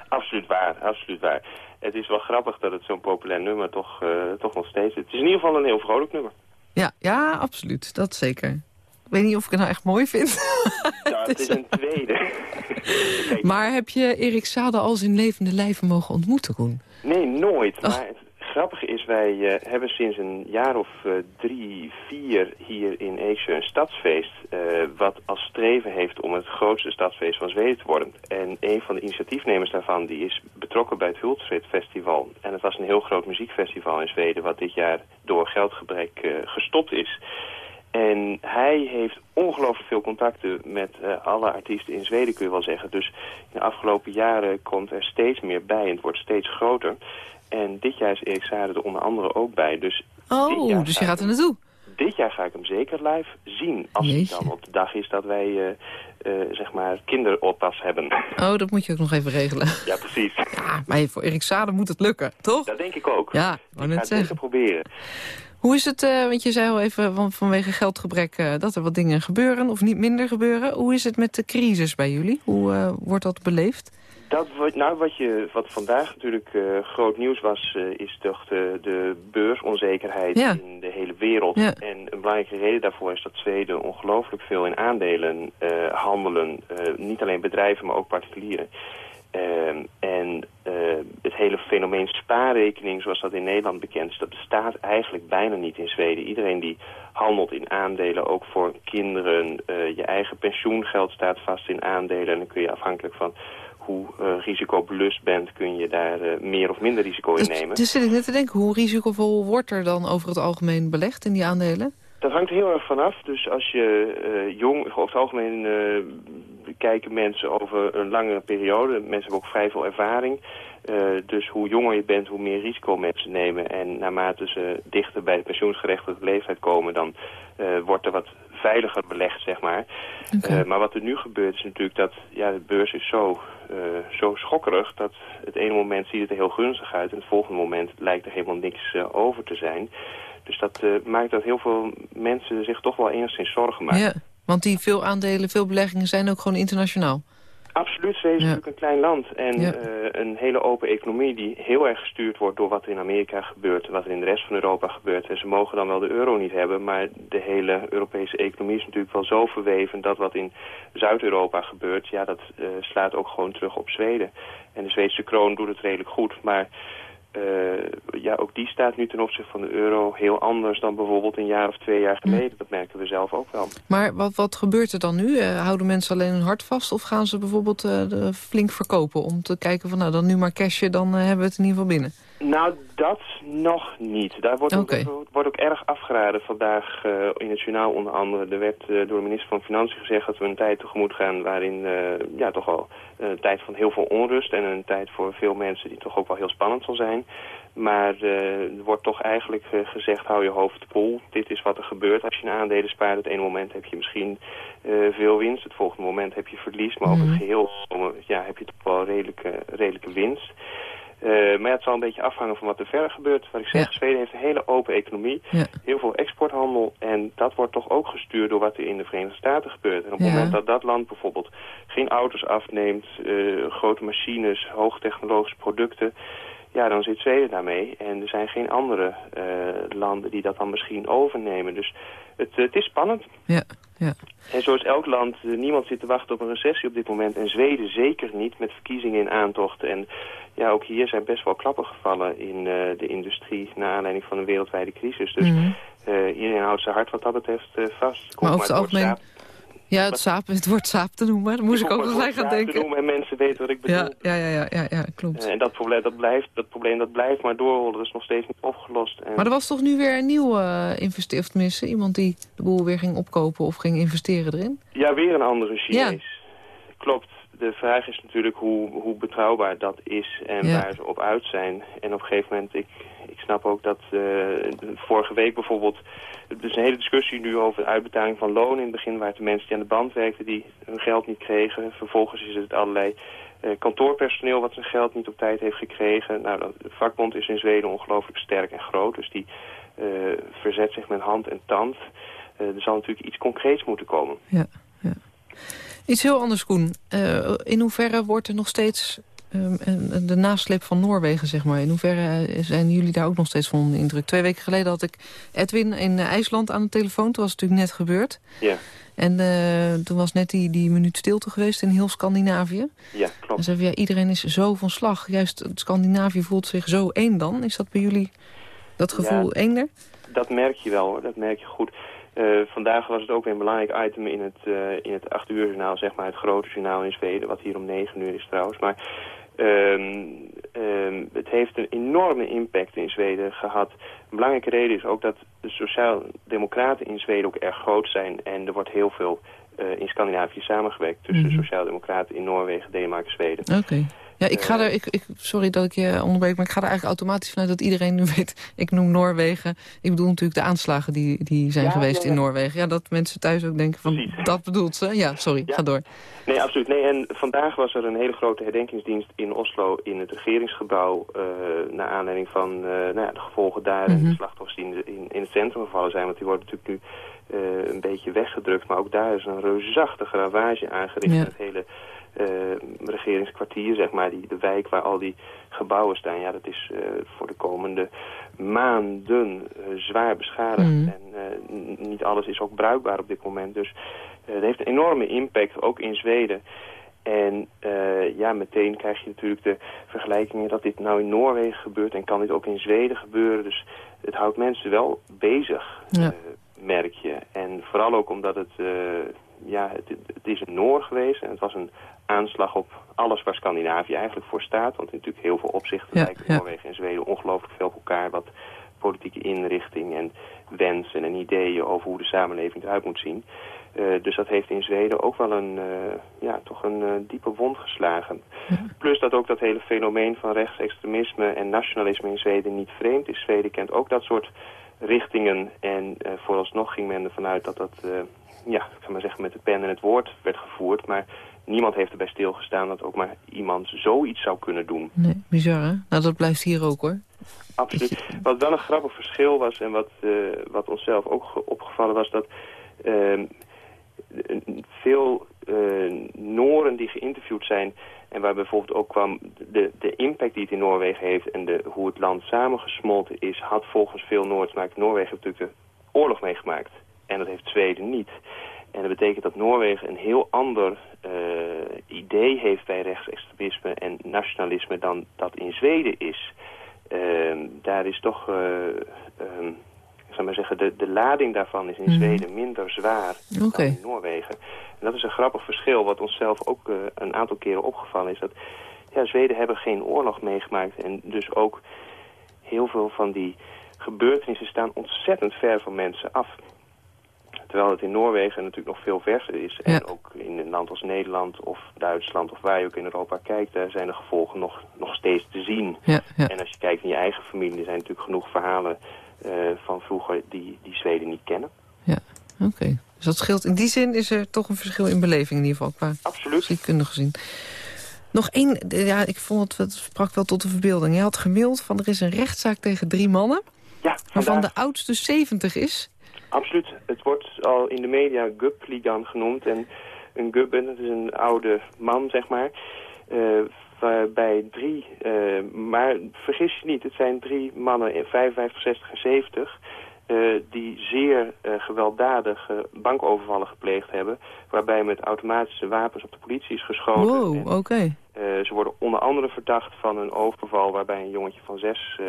Absoluut waar, absoluut waar. Het is wel grappig dat het zo'n populair nummer toch, uh, toch nog steeds... Het is in ieder geval een heel vrolijk nummer.
Ja, ja, absoluut. Dat zeker. Ik weet niet of ik het nou echt mooi vind.
Ja, het is een tweede.
maar heb je Erik Sade als in levende lijven mogen ontmoeten, Koen?
Nee, nooit. Oh. Grappige is, wij uh, hebben sinds een jaar of uh, drie, vier hier in Asia een stadsfeest... Uh, wat als streven heeft om het grootste stadsfeest van Zweden te worden. En een van de initiatiefnemers daarvan die is betrokken bij het Hultsfred Festival. En het was een heel groot muziekfestival in Zweden... wat dit jaar door geldgebrek gestopt is... En hij heeft ongelooflijk veel contacten met alle artiesten in Zweden, kun je wel zeggen. Dus in de afgelopen jaren komt er steeds meer bij en het wordt steeds groter. En dit jaar is Erik Sade er onder andere ook bij. Dus
oh, dus je gaat er naartoe?
Dit jaar ga ik hem zeker live zien. Als Jeetje. het dan op de dag is dat wij, uh, uh, zeg maar, kinderoppas hebben.
Oh, dat moet je ook nog even regelen.
Ja, precies.
Ja, maar voor Erik Sade moet het lukken, toch?
Dat denk ik ook.
Ja,
ik ga het proberen.
Hoe is het, uh, want je zei al even van, vanwege geldgebrek uh, dat er wat dingen gebeuren of niet minder gebeuren. Hoe is het met de crisis bij jullie? Hoe uh, wordt dat beleefd?
Dat, nou, wat, je, wat vandaag natuurlijk uh, groot nieuws was, uh, is toch de, de beursonzekerheid
ja.
in de hele wereld.
Ja.
En een belangrijke reden daarvoor is dat Zweden ongelooflijk veel in aandelen uh, handelen. niet alleen bedrijven, maar ook particulieren. Ehm, en het
hele fenomeen spaarrekening, zoals dat in Nederland bekend is, dat bestaat eigenlijk bijna niet in Zweden. Iedereen die handelt in aandelen, ook voor kinderen, je eigen pensioengeld staat vast in aandelen. En dan kun je afhankelijk van hoe uh, risicobelust bent, kun je daar uh, meer of minder risico in nemen.
Dus zit ik net te denken, hoe risicovol wordt er dan over het algemeen belegd in die aandelen?
Dat hangt heel erg vanaf. Dus als je uh, jong, over het algemeen kijken mensen over een langere periode. Mensen hebben ook vrij veel ervaring. dus hoe jonger je bent, hoe meer risico mensen nemen. En naarmate ze dichter bij de pensioensgerechtigde leeftijd komen... dan wordt er wat veiliger belegd, zeg maar. Okay. maar wat er nu gebeurt is natuurlijk dat ja, de beurs is zo zo schokkerig dat het ene moment ziet het er heel gunstig uit... en het volgende moment lijkt er helemaal niks uh, over te zijn. Dus dat uh, maakt dat heel veel mensen zich toch wel enigszins zorgen maken.
Ja, want die veel aandelen, veel beleggingen zijn ook gewoon internationaal.
Absoluut, Zweden is natuurlijk een klein land. En ja. uh, een hele open economie die heel erg gestuurd wordt door wat er in Amerika gebeurt. Wat er in de rest van Europa gebeurt. En ze mogen dan wel de euro niet hebben. Maar de hele Europese economie is natuurlijk wel zo verweven dat wat in Zuid-Europa gebeurt. Ja, dat uh, slaat ook gewoon terug op Zweden. En de Zweedse kroon doet het redelijk goed. Maar ja, ook die staat nu ten opzichte van de euro heel anders dan bijvoorbeeld een jaar of twee jaar geleden. Mm. Dat merken we zelf ook wel.
Maar wat, wat gebeurt er dan nu? Uh, houden mensen alleen hun hart vast of gaan ze bijvoorbeeld de flink verkopen om te kijken van nou dan nu maar cashen, dan hebben we het in ieder geval binnen?
Nou, dat nog niet. Daar wordt,
okay.
ook, wordt ook erg afgeraden vandaag uh, in het journaal onder andere. Er werd uh, door de minister van Financiën gezegd dat we een tijd tegemoet gaan waarin uh, ja, toch al een tijd van heel veel onrust en een tijd voor veel mensen die toch ook wel heel spannend zal zijn. Maar er wordt toch eigenlijk gezegd, hou je hoofd koel. Dit is wat er gebeurt als je een aandelen spaart. Het ene moment heb je misschien veel winst, het volgende moment heb je verlies. Maar mm -hmm. over het geheel ja, heb je toch wel redelijke, redelijke winst. Uh, maar het zal een beetje afhangen van wat er verder gebeurt. Wat ik zeg, ja. Zweden heeft een hele open economie.
Ja.
Heel veel exporthandel. En dat wordt toch ook gestuurd door wat er in de Verenigde Staten gebeurt. En op het ja. moment dat dat land bijvoorbeeld geen auto's afneemt... Uh, grote machines, hoogtechnologische producten... Ja, dan zit Zweden daarmee. En er zijn geen andere uh, landen die dat dan misschien overnemen. Dus het, het is spannend.
Ja, ja.
En zoals elk land, niemand zit te wachten op een recessie op dit moment. En Zweden zeker niet, met verkiezingen in aantocht. En ja, ook hier zijn best wel klappen gevallen in uh, de industrie... naar aanleiding van een wereldwijde crisis. Dus
Mhm.
mm uh, iedereen houdt zijn hart wat dat betreft uh, vast.
maar over het algemeen... Ja, het, saap, het wordt saap te noemen. Daar moest ik,
ik
ook nog aan gaan denken.
Te noemen en mensen weten wat ik bedoel.
Ja, ja, ja, ja, ja, ja klopt.
en dat probleem dat blijft, dat probleem dat blijft maar doorrollen. Dat is nog steeds niet opgelost. En...
Maar er was toch nu weer een nieuwe investeerder, of tenminste iemand die de boel weer ging opkopen of ging investeren erin?
Ja, weer een andere Chinees. Ja. Klopt. De vraag is natuurlijk hoe, hoe betrouwbaar dat is en
ja.
waar ze op uit zijn. En op een gegeven moment, ik, ik snap ook dat uh, vorige week bijvoorbeeld... Er is een hele discussie nu over de uitbetaling van loon in het begin... waar de mensen die aan de band werkten die hun geld niet kregen. Vervolgens is het allerlei uh, kantoorpersoneel wat zijn geld niet op tijd heeft gekregen. Nou, de vakbond is in Zweden ongelooflijk sterk en groot. Dus die uh, verzet zich met hand en tand. er zal natuurlijk iets concreets moeten komen.
Ja, ja. Iets heel anders, Koen. Uh, in hoeverre wordt er nog steeds um, de nasleep van Noorwegen, zeg maar... in hoeverre zijn jullie daar ook nog steeds van onder indruk? Twee weken geleden had ik Edwin in IJsland aan de telefoon. Toen was het natuurlijk net gebeurd.
Ja.
En uh, toen was net die, die minuut stilte geweest in heel Scandinavië.
Ja, klopt.
En zei ja, iedereen is zo van slag. Juist Scandinavië voelt zich zo één dan. Is dat bij jullie dat gevoel
ja,
eender?
Dat merk je wel, hoor. Dat merk je goed. Uh, vandaag was het ook weer een belangrijk item in het, uh, in het 8 uur journaal, zeg maar het grote journaal in Zweden, wat hier om 9 uur is trouwens. Maar um, um, het heeft een enorme impact in Zweden gehad. Een belangrijke reden is ook dat de sociaal-democraten in Zweden ook erg groot zijn en er wordt heel veel uh, in Scandinavië samengewerkt tussen mm -hmm. de sociaal-democraten in Noorwegen, Denemarken en Zweden.
Oké. Okay. Ja, ik ga er, ik, ik, sorry dat ik je onderbreek, maar ik ga er eigenlijk automatisch vanuit dat iedereen nu weet. Ik noem Noorwegen. Ik bedoel natuurlijk de aanslagen die, die zijn
ja,
geweest
ja,
in Noorwegen. Ja, dat mensen thuis ook denken van,
Precies.
dat bedoelt ze. Ja, sorry, ga door.
Nee, absoluut. Nee, en vandaag was er een hele grote herdenkingsdienst in Oslo in het regeringsgebouw. Uh, naar aanleiding van uh, nou ja, de gevolgen daar mm -hmm. en de slachtoffers die in, de, in, in, het centrum gevallen zijn. Want die worden natuurlijk nu uh, een beetje weggedrukt. Maar ook daar is een reusachtige ravage aangericht.
Ja.
Het hele regeringskwartier, zeg maar, die, de wijk waar al die gebouwen staan. Ja, dat is uh, voor de komende maanden uh, zwaar beschadigd.
Mm.
En niet alles is ook bruikbaar op dit moment. Dus dat heeft een enorme impact, ook in Zweden. En uh, ja, meteen krijg je natuurlijk de vergelijkingen dat dit nou in Noorwegen gebeurt en kan dit ook in Zweden gebeuren. Dus het houdt mensen wel bezig, ja. uh, merk je. En vooral ook omdat het, uh, ja, het, het, is een Noor geweest en het was een aanslag op alles waar Scandinavië eigenlijk voor staat. Want natuurlijk heel veel opzichten ja, lijken Noorwegen en Zweden ongelooflijk veel op elkaar wat politieke inrichting en wensen en ideeën over hoe de samenleving eruit moet zien. Uh, dus dat heeft in Zweden ook wel een, uh, ja, toch een uh, diepe wond geslagen. Ja. Plus dat ook dat hele fenomeen van rechtsextremisme en nationalisme in Zweden niet vreemd is. Zweden kent ook dat soort richtingen en vooralsnog ging men ervan uit dat dat, ja, ik zou maar zeggen, met de pen en het woord werd gevoerd. Maar niemand heeft erbij stilgestaan dat ook maar iemand zoiets zou kunnen doen.
Nee, bizar hè? Nou, dat blijft hier ook hoor.
Absoluut. Wat wel een grappig verschil was en wat, wat onszelf ook opgevallen was dat... Uh, veel uh, Noren die geïnterviewd zijn... en waar bijvoorbeeld ook kwam de, de impact die het in Noorwegen heeft... en de, hoe het land samengesmolten is... had volgens veel maken. Noorwegen natuurlijk de oorlog meegemaakt. En dat heeft Zweden niet. En dat betekent dat Noorwegen een heel ander uh, idee heeft bij rechtsextremisme en nationalisme dan dat in Zweden is. Uh, daar is toch... Uh, ik zou maar zeggen, de, de lading daarvan is in mm. Zweden minder zwaar okay. dan in Noorwegen. En dat is een grappig verschil, wat onszelf ook uh, een aantal keren opgevallen is. Dat ja, Zweden hebben geen oorlog meegemaakt en dus ook heel veel van die gebeurtenissen staan ontzettend ver van mensen af. Terwijl het in Noorwegen natuurlijk nog veel verser is. Ja. En ook in een land als Nederland of Duitsland of waar je ook in Europa kijkt... daar zijn de gevolgen nog, nog steeds te zien.
Ja, ja.
En als je kijkt in je eigen familie... er zijn natuurlijk genoeg verhalen uh, van vroeger die, die Zweden niet kennen.
Ja, oké. Okay. Dus dat scheelt. In die zin is er toch een verschil in beleving in ieder geval. Qua
Absoluut.
Ziekkundig gezien. Nog één, ja, ik vond het, het sprak wel tot de verbeelding. Je had gemaild van er is een rechtszaak tegen drie mannen...
Ja,
waarvan de oudste 70 is.
Absoluut. Het wordt al in de media Gubligan genoemd. En een Gubben, dat is een oude man, zeg maar... Uh, waarbij drie, uh, maar vergis je niet, het zijn drie mannen in 55, 60 en 70... Uh, die zeer gewelddadige bankovervallen gepleegd hebben... waarbij met automatische wapens op de politie is geschoten.
Wow, oké. Okay.
Uh, ze worden onder andere verdacht van een overval... waarbij een jongetje van zes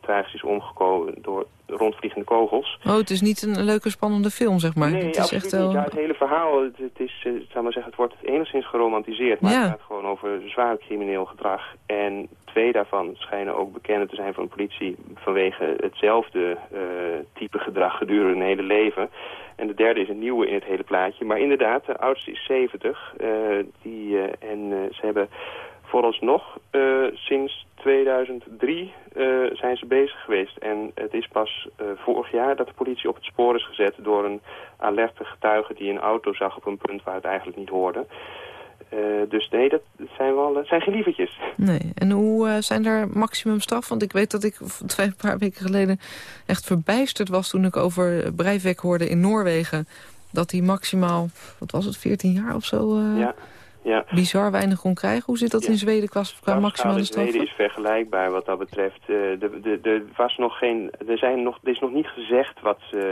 tragisch is omgekomen door rondvliegende kogels.
Oh, het is niet een leuke, spannende film, zeg maar.
Nee,
het
is echt wel... Ja, het hele verhaal, het, het is, uh, zou maar zeggen, het wordt enigszins geromantiseerd. Maar ja. het gaat gewoon over zwaar crimineel gedrag. En twee daarvan schijnen ook bekend te zijn van de politie... vanwege hetzelfde uh, type gedrag gedurende hun hele leven. En de derde is een nieuwe in het hele plaatje. Maar inderdaad, de oudste is 70. Uh, die, en ze hebben vooralsnog sinds 2003 uh, zijn ze bezig geweest. En het is pas vorig jaar dat de politie op het spoor is gezet... door een alerte getuige die een auto zag op een punt waar het eigenlijk niet hoorde. Uh, dus nee, dat zijn wel dat zijn geen lievertjes.
Nee, en hoe zijn daar maximum straf? Want ik weet dat ik twee paar weken geleden echt verbijsterd was... toen ik over Breivik hoorde in Noorwegen... dat hij maximaal, wat was het, 14 jaar of zo...
ja ja.
bizar weinig kon krijgen. Hoe zit dat ja. in Zweden qua, qua maximale straf?
Zweden is vergelijkbaar wat dat betreft. Er was nog geen, er, zijn nog, er is nog niet gezegd wat, uh,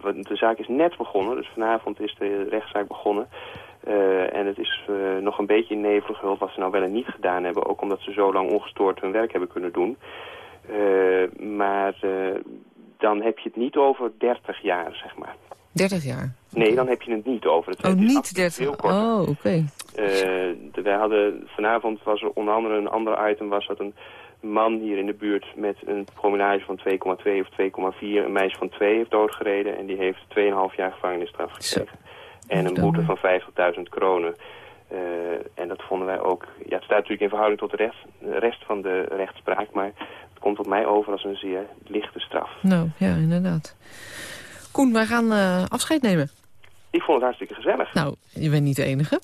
wat... De zaak is net begonnen, dus vanavond is de rechtszaak begonnen. Uh, en het is nog een beetje in nevel gehuld wat ze nou wel en niet gedaan hebben. Ook omdat ze zo lang ongestoord hun werk hebben kunnen doen. maar dan heb je het niet over 30 jaar, zeg maar.
30 jaar?
Nee, dan heb je het niet over. Het
oh, niet 30? Oh, oké. Okay.
Wij hadden, vanavond was er onder andere een ander item, was dat een man hier in de buurt met een promenage van 2,2 of 2,4 een meisje van 2 heeft doodgereden en die heeft 2,5 jaar gevangenisstraf gekregen. En een boete van 50.000 kronen. Uh, en dat vonden wij ook, ja het staat natuurlijk in verhouding tot de rest, de rest van de rechtspraak, maar het komt op mij over als een zeer lichte straf.
Nou, ja, inderdaad. Koen, wij gaan uh, afscheid nemen.
Ik vond het hartstikke gezellig.
Nou, je bent niet de enige.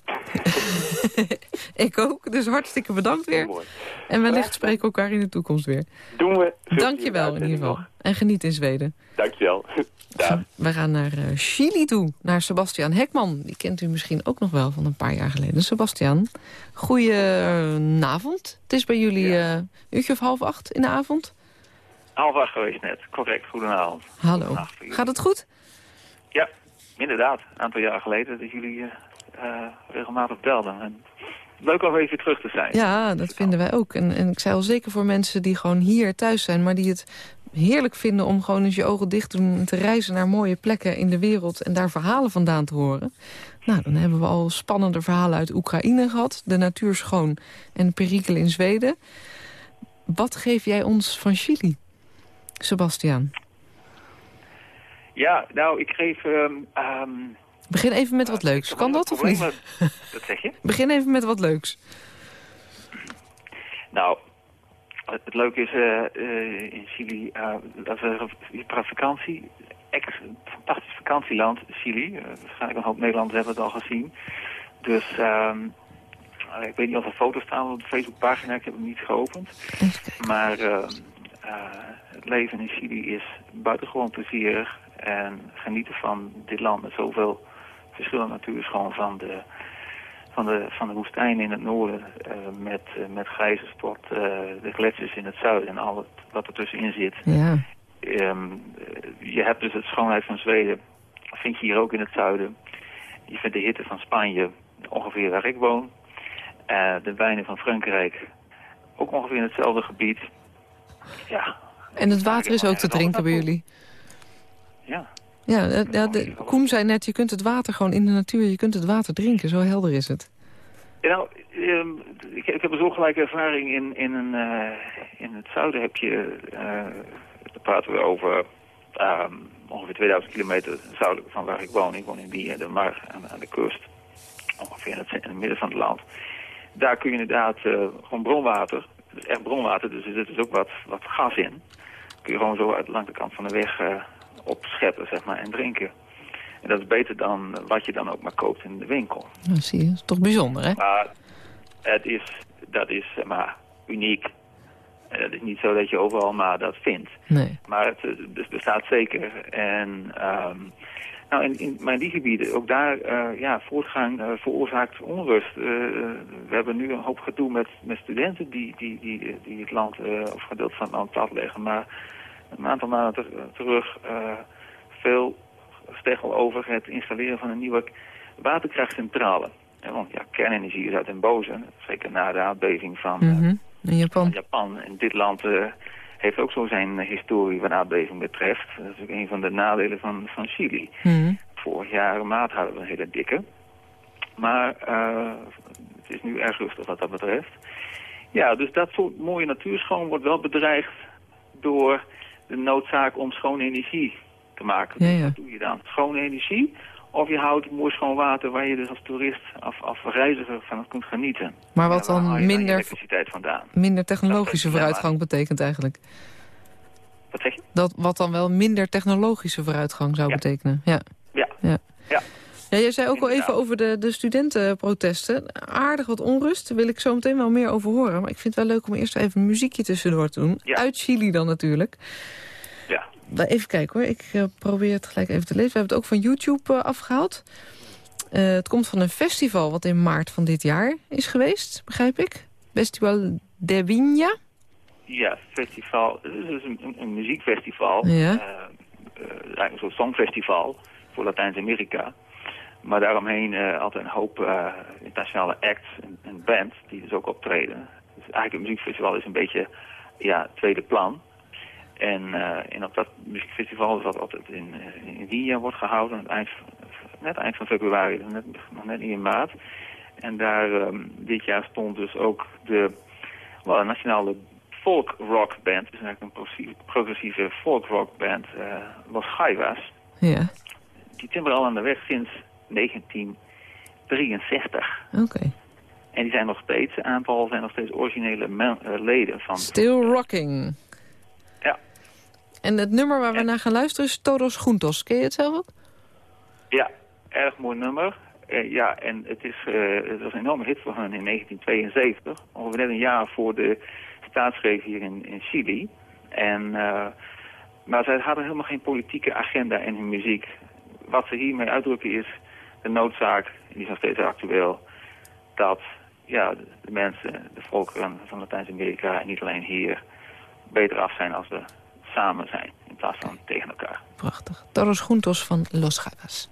ik ook, dus hartstikke bedankt weer.
Mooi.
En wellicht spreken we elkaar in de toekomst weer.
Doen we.
Dank je wel in ieder geval. En geniet in Zweden.
Dank je wel.
We gaan naar uh, Chili toe, naar Sebastian Hekman. Die kent u misschien ook nog wel van een paar jaar geleden. Sebastian, goedenavond. Het is bij jullie ja. uh, uurtje of half acht in de avond?
Half acht geweest net, correct. Goedenavond.
Hallo. Gaat het goed?
Inderdaad. Een aantal jaar geleden dat jullie uh, regelmatig belden. En leuk om even terug te zijn.
Ja, dat vinden wij ook. En, en ik zei al zeker voor mensen die gewoon hier thuis zijn... maar die het heerlijk vinden om gewoon eens je ogen dicht te doen... en te reizen naar mooie plekken in de wereld... en daar verhalen vandaan te horen. Nou, dan hebben we al spannende verhalen uit Oekraïne gehad. De natuur schoon en perikelen in Zweden. Wat geef jij ons van Chili, Sebastiaan?
Ja, nou, ik geef... ehm, ehm,
Begin even met wat
eh,
leuks. Kan dat of niet?
Wat zeg je?
Begin even met wat leuks.
Nou, het leuke is eh, eh, in Chili, eh, dat we vakantie, ex, fantastisch vakantieland, Chili. Waarschijnlijk een hoop Nederlanders hebben het al gezien. Dus ehm, eh, ik weet niet of er foto's staan op de Facebookpagina, ik heb hem niet geopend. Maar het leven in Chili is buitengewoon plezierig en genieten van dit land met zoveel verschillende natuur is gewoon van de, van de, van de woestijn in het noorden eh, met, eh, met gijzers tot eh, de gletsjers in het zuiden en al het, wat er tussenin zit.
Ja,
Ehm, eh, je hebt dus het schoonheid van Zweden, dat vind je hier ook in het zuiden. Je vindt de hitte van Spanje, ongeveer waar ik woon. De wijnen van Frankrijk, ook ongeveer in hetzelfde gebied. Ja.
en het water is ook te drinken bij jullie.
Ja.
Ja, eh, ja, de, Koen zei net, je kunt het water gewoon in de natuur... je kunt het water drinken, zo helder is het.
Ja, nou, ehm, ik, ik heb een soortgelijke ervaring in, in, een, eh, in het zuiden heb je, eh daar praten we over ehm, ongeveer 2000 kilometer zuidelijk van waar ik woon. Ik woon in Wien, de Mar, aan, aan de kust, ongeveer in het, in het midden van het land. Daar kun je inderdaad gewoon bronwater, het is echt bronwater, dus er zit dus ook wat, wat gas in. Kun je gewoon zo uit langs de kant van de weg eh, opscheppen, zeg maar, en drinken. En dat is beter dan wat je dan ook maar koopt in de winkel.
Nou, zie je, dat is toch bijzonder, hè?
Maar het is, dat is zeg maar uniek. En Het is niet zo dat je overal maar dat vindt.
Nee.
Maar het, bestaat zeker. En ehm, nou, in, in, maar in die gebieden, ook daar, eh, ja, voortgang eh, veroorzaakt onrust. Eh, we hebben nu een hoop gedoe met, met studenten die, die, die, die het land, of gedeelte van het land platleggen. Maar een aantal maanden ter- terug eh, veel steggel over het installeren van een nieuwe waterkrachtcentrale. Ja, want ja, kernenergie is uit den boze. Zeker na de aardbeving van, eh,
Mhm. In
van
Japan.
Japan. En dit land eh, heeft ook zo zijn eh, historie wat aardbeving betreft. Dat is ook een van de nadelen van, van Chili.
Mhm.
Vorig jaar maart hadden we een hele dikke. Maar eh, het is nu erg rustig wat dat betreft. Ja, dus dat soort mooie natuurschoon wordt wel bedreigd door de noodzaak om schone energie te maken. Dus
ja.
Wat doe je dan? Schone energie? Of je houdt mooi schoon water waar je dus als toerist of, of reiziger van kunt genieten.
Maar wat dan minder,
vandaan?
minder technologische vooruitgang betekent eigenlijk.
Wat zeg je?
Dat, wat dan wel minder technologische vooruitgang zou
Ja.
betekenen. Ja.
Ja.
Ja. Jij zei ook al even over de, de studentenprotesten. Aardig wat onrust, daar wil ik zo meteen wel meer over horen. Maar ik vind het wel leuk om eerst even een muziekje tussendoor te doen.
Ja.
Uit Chili dan natuurlijk.
Ja.
Even kijken hoor, ik eh, probeer het gelijk even te lezen. We hebben het ook van YouTube eh, afgehaald. Eh, het komt van een festival wat in maart van dit jaar is geweest, begrijp ik. Festival de Viña.
Ja, festival. Het is een, een, een muziekfestival.
Ja.
Eigenlijk een soort songfestival voor Latijns-Amerika. Maar daaromheen eh, altijd een hoop eh, internationale acts en, en bands die dus ook optreden. Dus eigenlijk een muziekfestival is een beetje ja, tweede plan. En, eh, en op dat muziekfestival, dat altijd in, in Wien wordt gehouden, het eind, net eind van februari, dus net, nog net niet in maart. En daar ehm, dit jaar stond dus ook de wel, een nationale folk rock band, dus eigenlijk een progressieve, folk rock band, Los Jaivas.
Ja,
Die timmeren al aan de weg sinds 1963.
oké.
En die zijn nog steeds, een aantal zijn nog steeds originele men- eh, leden van...
Still Rocking.
Ja.
En het nummer waar we naar gaan luisteren is Todos Juntos. Ken je het zelf ook?
Ja, erg mooi nummer. Eh, ja, en het, is, eh, het was een enorme hit voor hen in 1972. Ongeveer net een jaar voor de staatsgreep hier in, in Chili. En, maar zij hadden helemaal geen politieke agenda in hun muziek. Wat ze hiermee uitdrukken is de noodzaak, die is nog steeds actueel, dat ja, de, mensen, de volkeren van Latijns-Amerika en niet alleen hier, beter af zijn als we samen zijn in plaats van tegen elkaar.
Prachtig. Todos Juntos van Los Jaivas.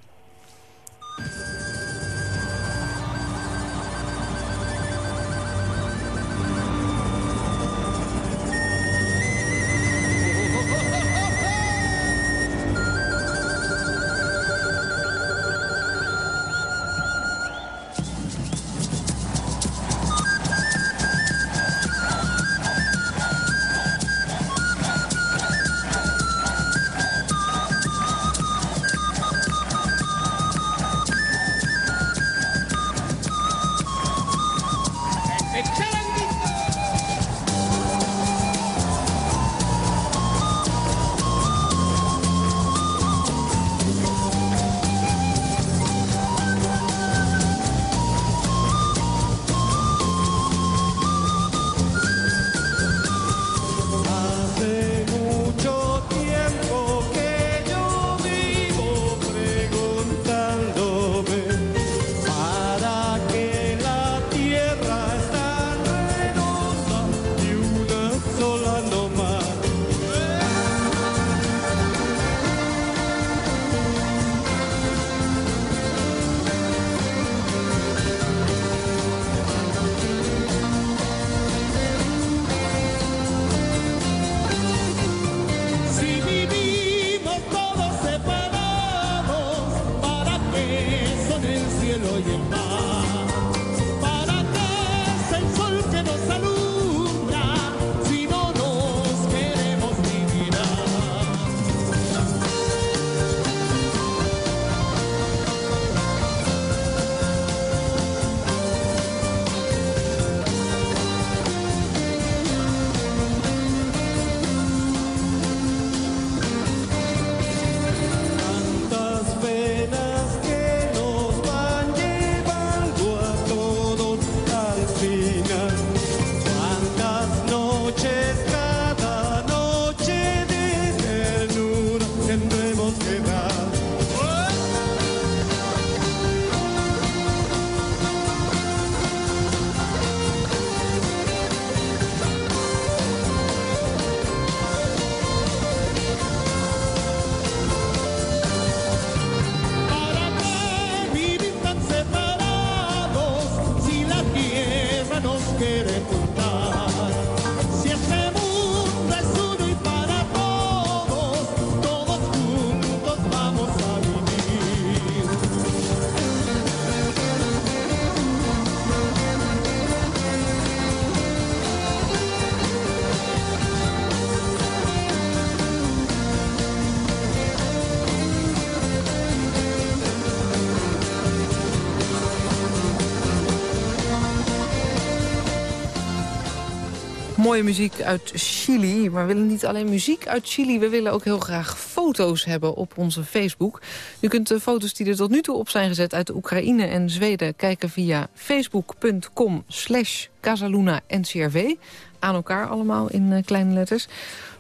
Mooie muziek uit Chili. Maar we willen niet alleen muziek uit Chili. We willen ook heel graag foto's hebben op onze Facebook. U kunt de foto's die er tot nu toe op zijn gezet uit de Oekraïne en Zweden... kijken via facebook.com slash Casaluna NCRV. Aan elkaar allemaal in eh, kleine letters.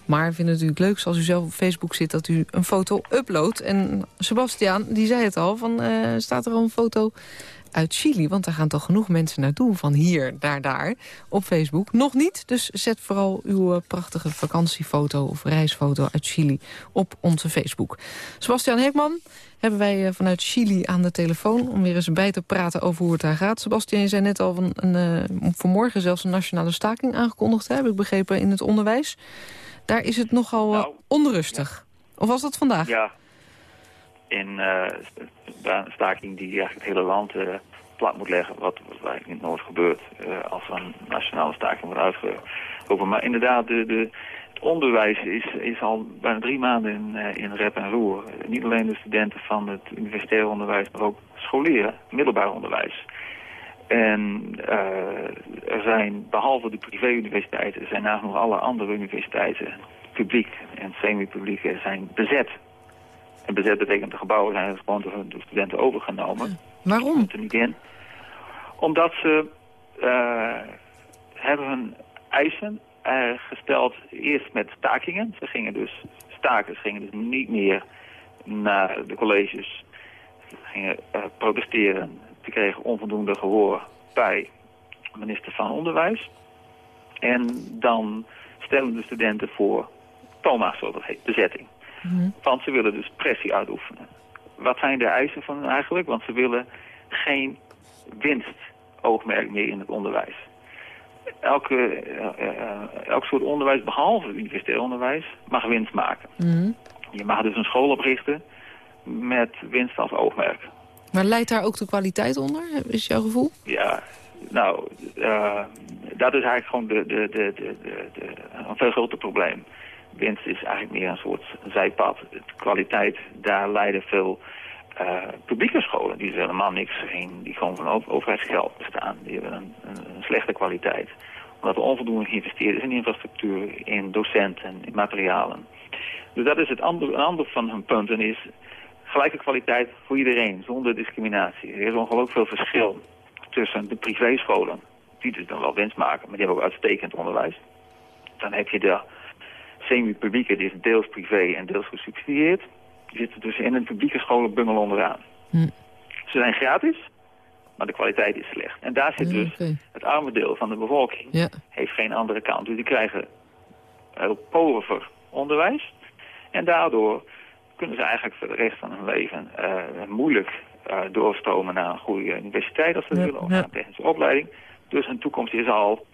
Maar we vinden het natuurlijk leuk, als u zelf op Facebook zit... dat u een foto uploadt. En Sebastian, die zei het al, van, uh, staat er al een foto uit Chili. Want daar gaan toch genoeg mensen naartoe van hier naar daar op Facebook. Nog niet, dus zet vooral uw eh, prachtige vakantiefoto of reisfoto uit Chili op onze Facebook. Sebastian Hekman hebben wij eh, vanuit Chili aan de telefoon... om weer eens bij te praten over hoe het daar gaat. Sebastian, je zei net al van een, vanmorgen zelfs een nationale staking aangekondigd... Heb ik begrepen, in het onderwijs. Daar is het nogal nou, onrustig. Of was dat vandaag?
Ja, in uh, een staking die eigenlijk het hele land uh, plat moet leggen, wat, wat eigenlijk nooit gebeurt als er een nationale staking wordt uitgeroepen. Maar inderdaad, de, de, het onderwijs is, is al bijna drie maanden in, in rep en roer. Niet alleen de studenten van het universitair onderwijs, maar ook scholieren, middelbaar onderwijs. En er zijn, behalve de privé-universiteiten, zijn nagenoeg alle andere universiteiten, publiek en semi-publiek, zijn bezet en bezet betekent de gebouwen zijn gewoon door de studenten overgenomen.
Waarom?
Er niet in. Omdat ze uh, hebben hun eisen uh, gesteld eerst met stakingen. Ze gingen dus staken, ze gingen dus niet meer naar de colleges. Ze gingen protesteren. Ze kregen onvoldoende gehoor bij minister van Onderwijs. En dan stellen de studenten voor Thomas, zoals dat heet, bezetting. Mm Want ze willen dus pressie uitoefenen. Wat zijn de eisen van hen eigenlijk? Want ze willen geen winstoogmerk meer in het onderwijs. Elke, uh, elk soort onderwijs, behalve universitair onderwijs, mag winst maken. Mhm. Je mag dus een school oprichten met winst als oogmerk.
Maar leidt daar ook de kwaliteit onder, is jouw gevoel?
Ja, nou, uh, dat is eigenlijk gewoon de, de, de, de, de, een veel groter probleem winst is eigenlijk meer een soort zijpad. De kwaliteit, daar leiden veel uh, publieke scholen. Die zijn helemaal niks heen, die gewoon van overheidsgeld bestaan. Die hebben een, een, slechte kwaliteit. Omdat er onvoldoende geïnvesteerd is in infrastructuur, in docenten, in materialen. Dus dat is het andere, een ander van hun punten is gelijke kwaliteit voor iedereen, zonder discriminatie. Er is ongelooflijk veel verschil tussen de privéscholen, die dus dan wel winst maken, maar die hebben ook uitstekend onderwijs. Dan heb je de semi-publieke, die is deels privé en deels gesubsidieerd. Die zitten dus in een publieke scholen bungel onderaan. Hm. Ze zijn gratis, maar de kwaliteit is slecht. En daar zit dus het arme deel van de bevolking. Ja. Heeft geen andere kant. Dus die krijgen heel pover onderwijs. En daardoor kunnen ze eigenlijk voor de rest van hun leven uh, moeilijk uh, doorstromen naar een goede universiteit als ze willen, of naar een technische opleiding. Dus hun toekomst is al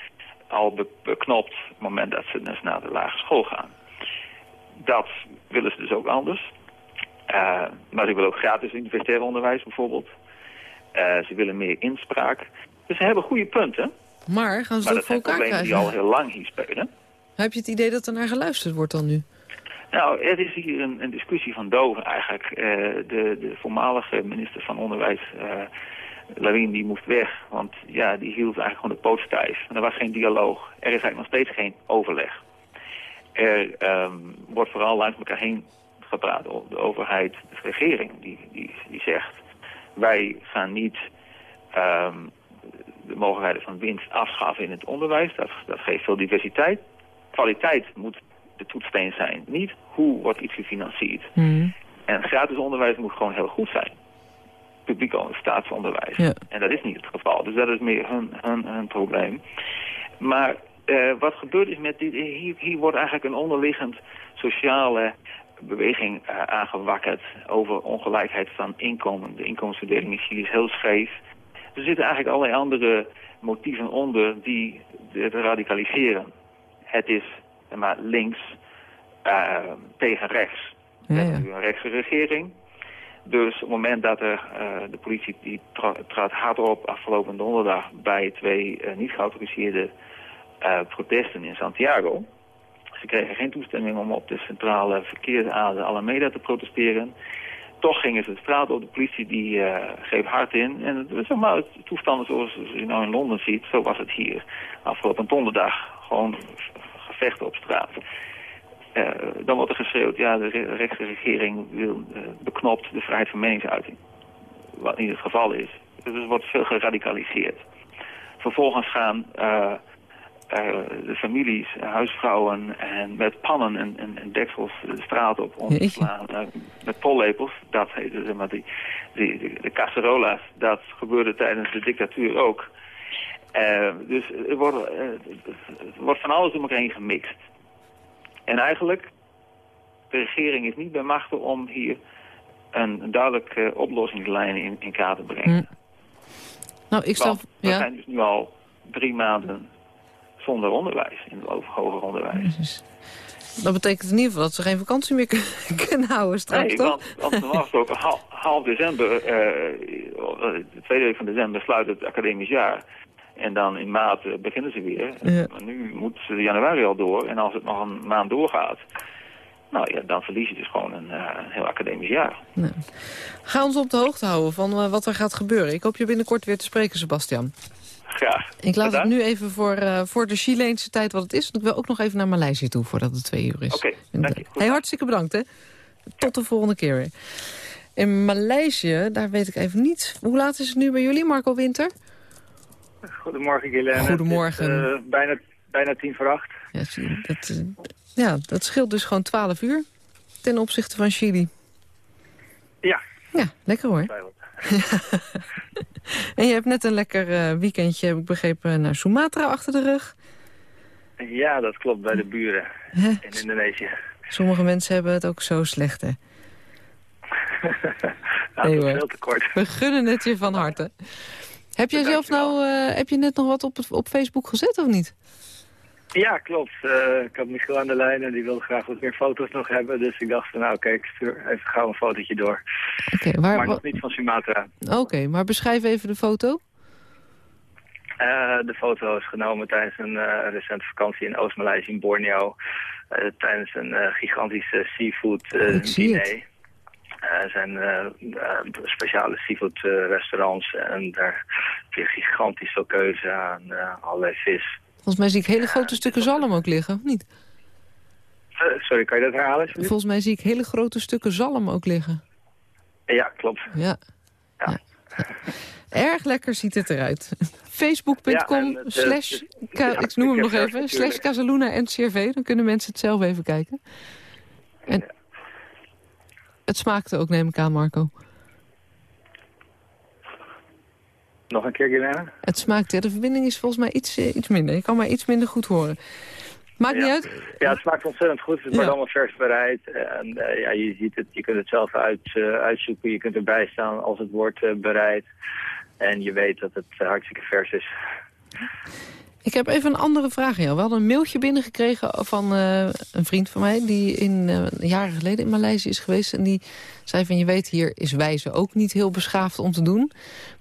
al beknopt op het moment dat ze dus naar de lagere school gaan. Dat willen ze dus ook anders. Uh, maar ze willen ook gratis universitair onderwijs bijvoorbeeld. Uh, ze willen meer inspraak. Dus ze hebben goede punten.
Maar gaan ze maar dat voor elkaar krijgen?
die al heel lang hier spelen.
Heb je het idee dat er naar geluisterd wordt dan nu?
Nou, er is hier een, een discussie van doven eigenlijk. Uh, de, de voormalige minister van Onderwijs, Lawine die moest weg, want ja, die hield eigenlijk gewoon de poot stijf. En er was geen dialoog. Er is eigenlijk nog steeds geen overleg. Er um, wordt vooral langs elkaar heen gepraat. De overheid, de regering, die, die, die zegt... wij gaan niet um, de mogelijkheden van winst afschaffen in het onderwijs. Dat, dat geeft veel diversiteit. Kwaliteit moet de toetssteen zijn. Niet hoe wordt iets gefinancierd. Mm. En gratis onderwijs moet gewoon heel goed zijn publiek staatsonderwijs. En dat is niet het geval. Dus dat is meer hun, hun, hun probleem. Maar uh, wat gebeurt is met dit, hier, hier wordt eigenlijk een onderliggend sociale beweging uh, aangewakkerd over ongelijkheid van inkomen. De inkomensverdeling is hier heel scheef. er zitten eigenlijk allerlei andere motieven onder die het radicaliseren. Het is maar links uh, tegen rechts.
Ja,
We
ja.
hebben nu een rechtse regering. Dus op het moment dat er, eh, de politie die tra trad hard op afgelopen donderdag bij twee eh, niet geautoriseerde eh, protesten in Santiago. Ze kregen geen toestemming om op de centrale verkeersader Alameda te protesteren. Toch gingen ze de straat op, de politie die greep hard in. En het was zeg maar toestanden zoals je nou in Londen ziet, zo was het hier. Afgelopen donderdag gewoon gevechten op straat. Eh, dan wordt er geschreeuwd, ja, de re- rechtse regering wil, eh, beknopt de vrijheid van meningsuiting. Wat niet het geval is. Dus er wordt veel geradicaliseerd. Vervolgens gaan eh, de families, huisvrouwen en met pannen en, en, en deksels de straat op om te slaan. met pollepels, dat heet zeg maar die, die, die- de casserola's. Dat gebeurde tijdens de dictatuur ook. Eh, dus er wordt, eh, er wordt van alles om elkaar heen gemixt. En eigenlijk, de regering is niet bij machten om hier een, een duidelijke oplossingslijn in, in kaart te brengen.
Hm. Nou, ik stel...
We
Ja.
zijn dus nu al drie maanden zonder onderwijs, in het hoger onderwijs.
Jezus. Dat betekent in ieder geval dat ze geen vakantie meer kunnen, houden straks,
Nee,
toch?
want, want normaal gesproken half, half december, eh, de tweede week van december sluit het academisch jaar. En dan in maart eh, beginnen ze weer.
Ja.
Nu moet ze januari al door. En als het nog een maand doorgaat, nou ja, dan verlies je dus gewoon een, eh, heel academisch jaar.
Nee. Ga ons op de hoogte houden van eh, wat er gaat gebeuren. Ik hoop je binnenkort weer te spreken, Sebastian.
Graag.
Ik laat het nu even voor, voor de Chileense tijd wat het is. Want ik wil ook nog even naar Maleisië toe voordat het twee uur is.
Oké, dank je.
Hey, hartstikke bedankt, hè. Tot de volgende keer weer. In Maleisië, daar weet ik even niet. Hoe laat is het nu bij jullie, Marco Winter?
Goedemorgen, Guilaine.
Goedemorgen.
Het eh, bijna, bijna tien voor acht.
Ja, dat, eh, ja, dat scheelt dus gewoon 12 uur ten opzichte van Chili.
Ja.
Ja, lekker hoor. En je hebt net een lekker eh, weekendje, heb ik begrepen, naar Sumatra achter de rug.
Ja, dat klopt, bij de buren
Hè?
in Indonesië.
Sommige mensen hebben het ook zo slecht, hè. Nee,
dat is
hoor.
veel te kort.
We gunnen het je van harte. Heb jij zelf nou, eh, heb je net nog wat op, op Facebook gezet of niet?
Ja, klopt. Eh, ik had Michiel aan de lijn en die wilde graag wat meer foto's nog hebben. Dus ik dacht van nou kijk, stuur even gauw een fotootje door.
Oké, waar,
Maar nog niet van Sumatra.
Oké, maar beschrijf even de foto.
Eh, de foto is genomen tijdens een eh, recente vakantie in Oost-Maleisië in Borneo. Tijdens een gigantische seafood
Oh,
diner. Er zijn eh, eh, speciale seafood eh, restaurants en daar heb je gigantisch veel keuze aan allerlei vis.
Volgens mij zie ik hele grote stukken zalm ook liggen, of niet?
Sorry, kan je dat herhalen?
Volgens mij zie ik hele grote stukken zalm ook liggen.
Ja, klopt.
Ja. ja. Erg lekker ziet het eruit.
Ja,
Facebook.com
en het,
slash,
het-
ka-
ja,
ik noem hem nog even, slash. Casaluna en CRV. Dan kunnen mensen het zelf even kijken. En het smaakte ook, neem ik aan, Marco.
Nog een keer, Guilaine?
Het smaakte, ja, de verbinding is volgens mij iets, eh, iets minder. Je kan maar iets minder goed horen. Maakt
Ja.
niet uit.
Ja, het smaakt ontzettend goed. Het
Ja.
wordt allemaal vers bereid. En eh, ja, je ziet het, je kunt het zelf uit, eh, uitzoeken. Je kunt erbij staan als het wordt bereid. En je weet dat het hartstikke vers is.
Ik heb even een andere vraag aan. We hadden een mailtje binnengekregen van eh, een vriend van mij... die in, eh, jaren geleden in Maleisië is geweest. En die zei van, je weet, hier is wijzen ook niet heel beschaafd om te doen.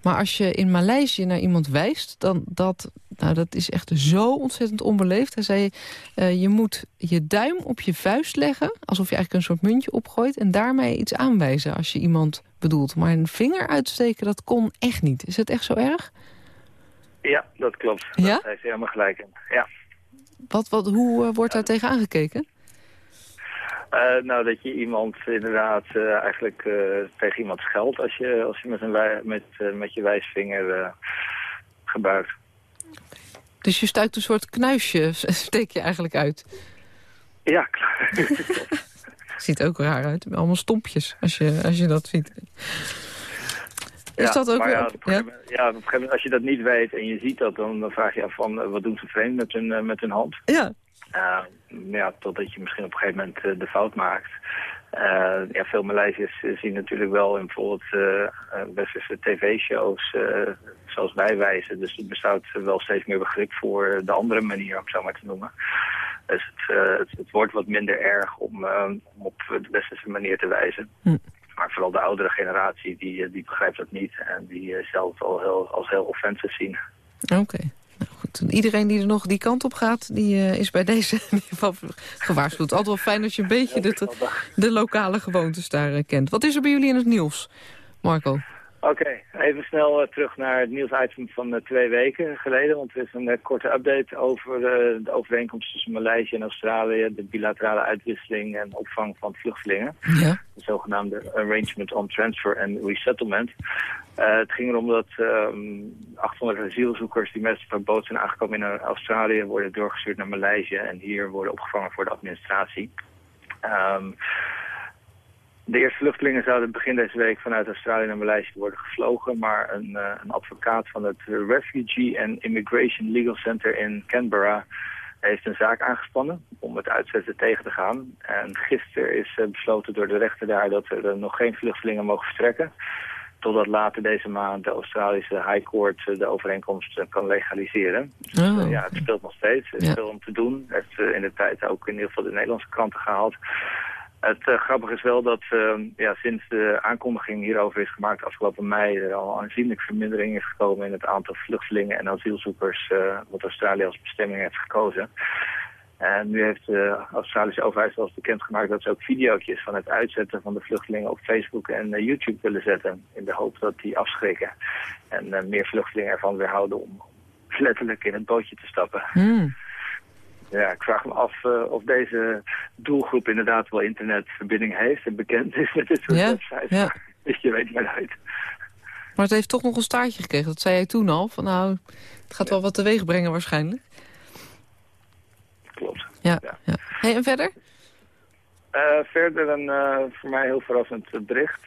Maar als je in Maleisië naar iemand wijst... dan dat, nou, dat is echt zo ontzettend onbeleefd. Hij zei, eh, je moet je duim op je vuist leggen... alsof je eigenlijk een soort muntje opgooit... en daarmee iets aanwijzen als je iemand bedoelt. Maar een vinger uitsteken, dat kon echt niet. Is het echt zo erg?
Ja, dat klopt.
Ja?
Dat heeft helemaal gelijk in. Ja.
Wat, wat, hoe eh, wordt daar tegen aangekeken?
Eh, nou, dat je iemand inderdaad eh, eigenlijk tegen iemand scheldt als je, als je met, een wij, met, met je wijsvinger gebruikt.
Dus je stuikt een soort knuisje, steek je eigenlijk uit.
Ja, klaar.
Ziet ook raar uit, allemaal stompjes, als je, als je dat ziet. Is
Ja,
dat ook weer...
ja,
op-
op een
ja?
gegeven moment- ja, op een gegeven moment, als je dat niet weet en je ziet dat, dan, dan vraag je af van eh, wat doen ze vreemd met hun, eh, met hun hand.
Ja.
Uh, ja, totdat je misschien op een gegeven moment eh, de fout maakt. Uh, ja, veel Maleisiërs zien natuurlijk wel in bijvoorbeeld uh, westerse tv-shows zoals wij wijzen. Dus er bestaat wel steeds meer begrip voor de andere manier, om het zo maar te noemen. Dus het, het, het wordt wat minder erg om, om op de westerse manier te wijzen. Hm. Maar vooral de oudere generatie, die, die begrijpt dat niet. En die zelf al heel, als heel offensief zien.
Oké. Nou goed, iedereen die er nog die kant op gaat, die uh, is bij deze gewaarschuwd. Altijd wel fijn als je een beetje de, de lokale gewoontes daar kent. Wat is er bij jullie in het nieuws, Marco?
Oké, even snel uh, terug naar het nieuwsitem van uh, twee weken geleden. Want er is een uh, korte update over de overeenkomst tussen Maleisië en Australië. De bilaterale uitwisseling en opvang van vluchtelingen. Ja. De zogenaamde Arrangement on Transfer and Resettlement. het ging erom dat 800 ehm, asielzoekers die met per boot zijn aangekomen in Australië... worden doorgestuurd naar Maleisië en hier worden opgevangen voor de administratie. Um, de eerste vluchtelingen zouden begin deze week vanuit Australië naar Maleisië worden gevlogen. Maar een, uh, een advocaat van het Refugee and Immigration Legal Center in Canberra heeft een zaak aangespannen om het uitzetten tegen te gaan. En gisteren is uh, besloten door de rechter daar dat er nog geen vluchtelingen mogen vertrekken. Totdat later deze maand de Australische High Court de overeenkomst kan legaliseren. Dus, oh. ja, het speelt nog steeds. Er is veel om te doen. Het heeft in de tijd ook in ieder geval de Nederlandse kranten gehaald. Het uh, grappige is wel dat uh, ja, sinds de aankondiging hierover is gemaakt afgelopen mei er al aanzienlijk vermindering is gekomen in het aantal vluchtelingen en asielzoekers uh, wat Australië als bestemming heeft gekozen. En nu heeft de Australische overheid zelfs bekendgemaakt dat ze ook video's van het uitzetten van de vluchtelingen op Facebook en YouTube willen zetten. In de hoop dat die afschrikken en meer vluchtelingen ervan weerhouden om letterlijk in het bootje te stappen. Mm. Ja, ik vraag me af uh, of deze doelgroep inderdaad wel internetverbinding heeft en bekend is met dit soort ja, websites. Ja. Dus je weet maar uit.
Maar het heeft toch nog een staartje gekregen. Dat zei jij toen al. Van nou, het gaat wel wat teweeg brengen waarschijnlijk.
Klopt.
Ja. ja. Hey, en verder?
Uh, verder een uh, voor mij heel verrassend bericht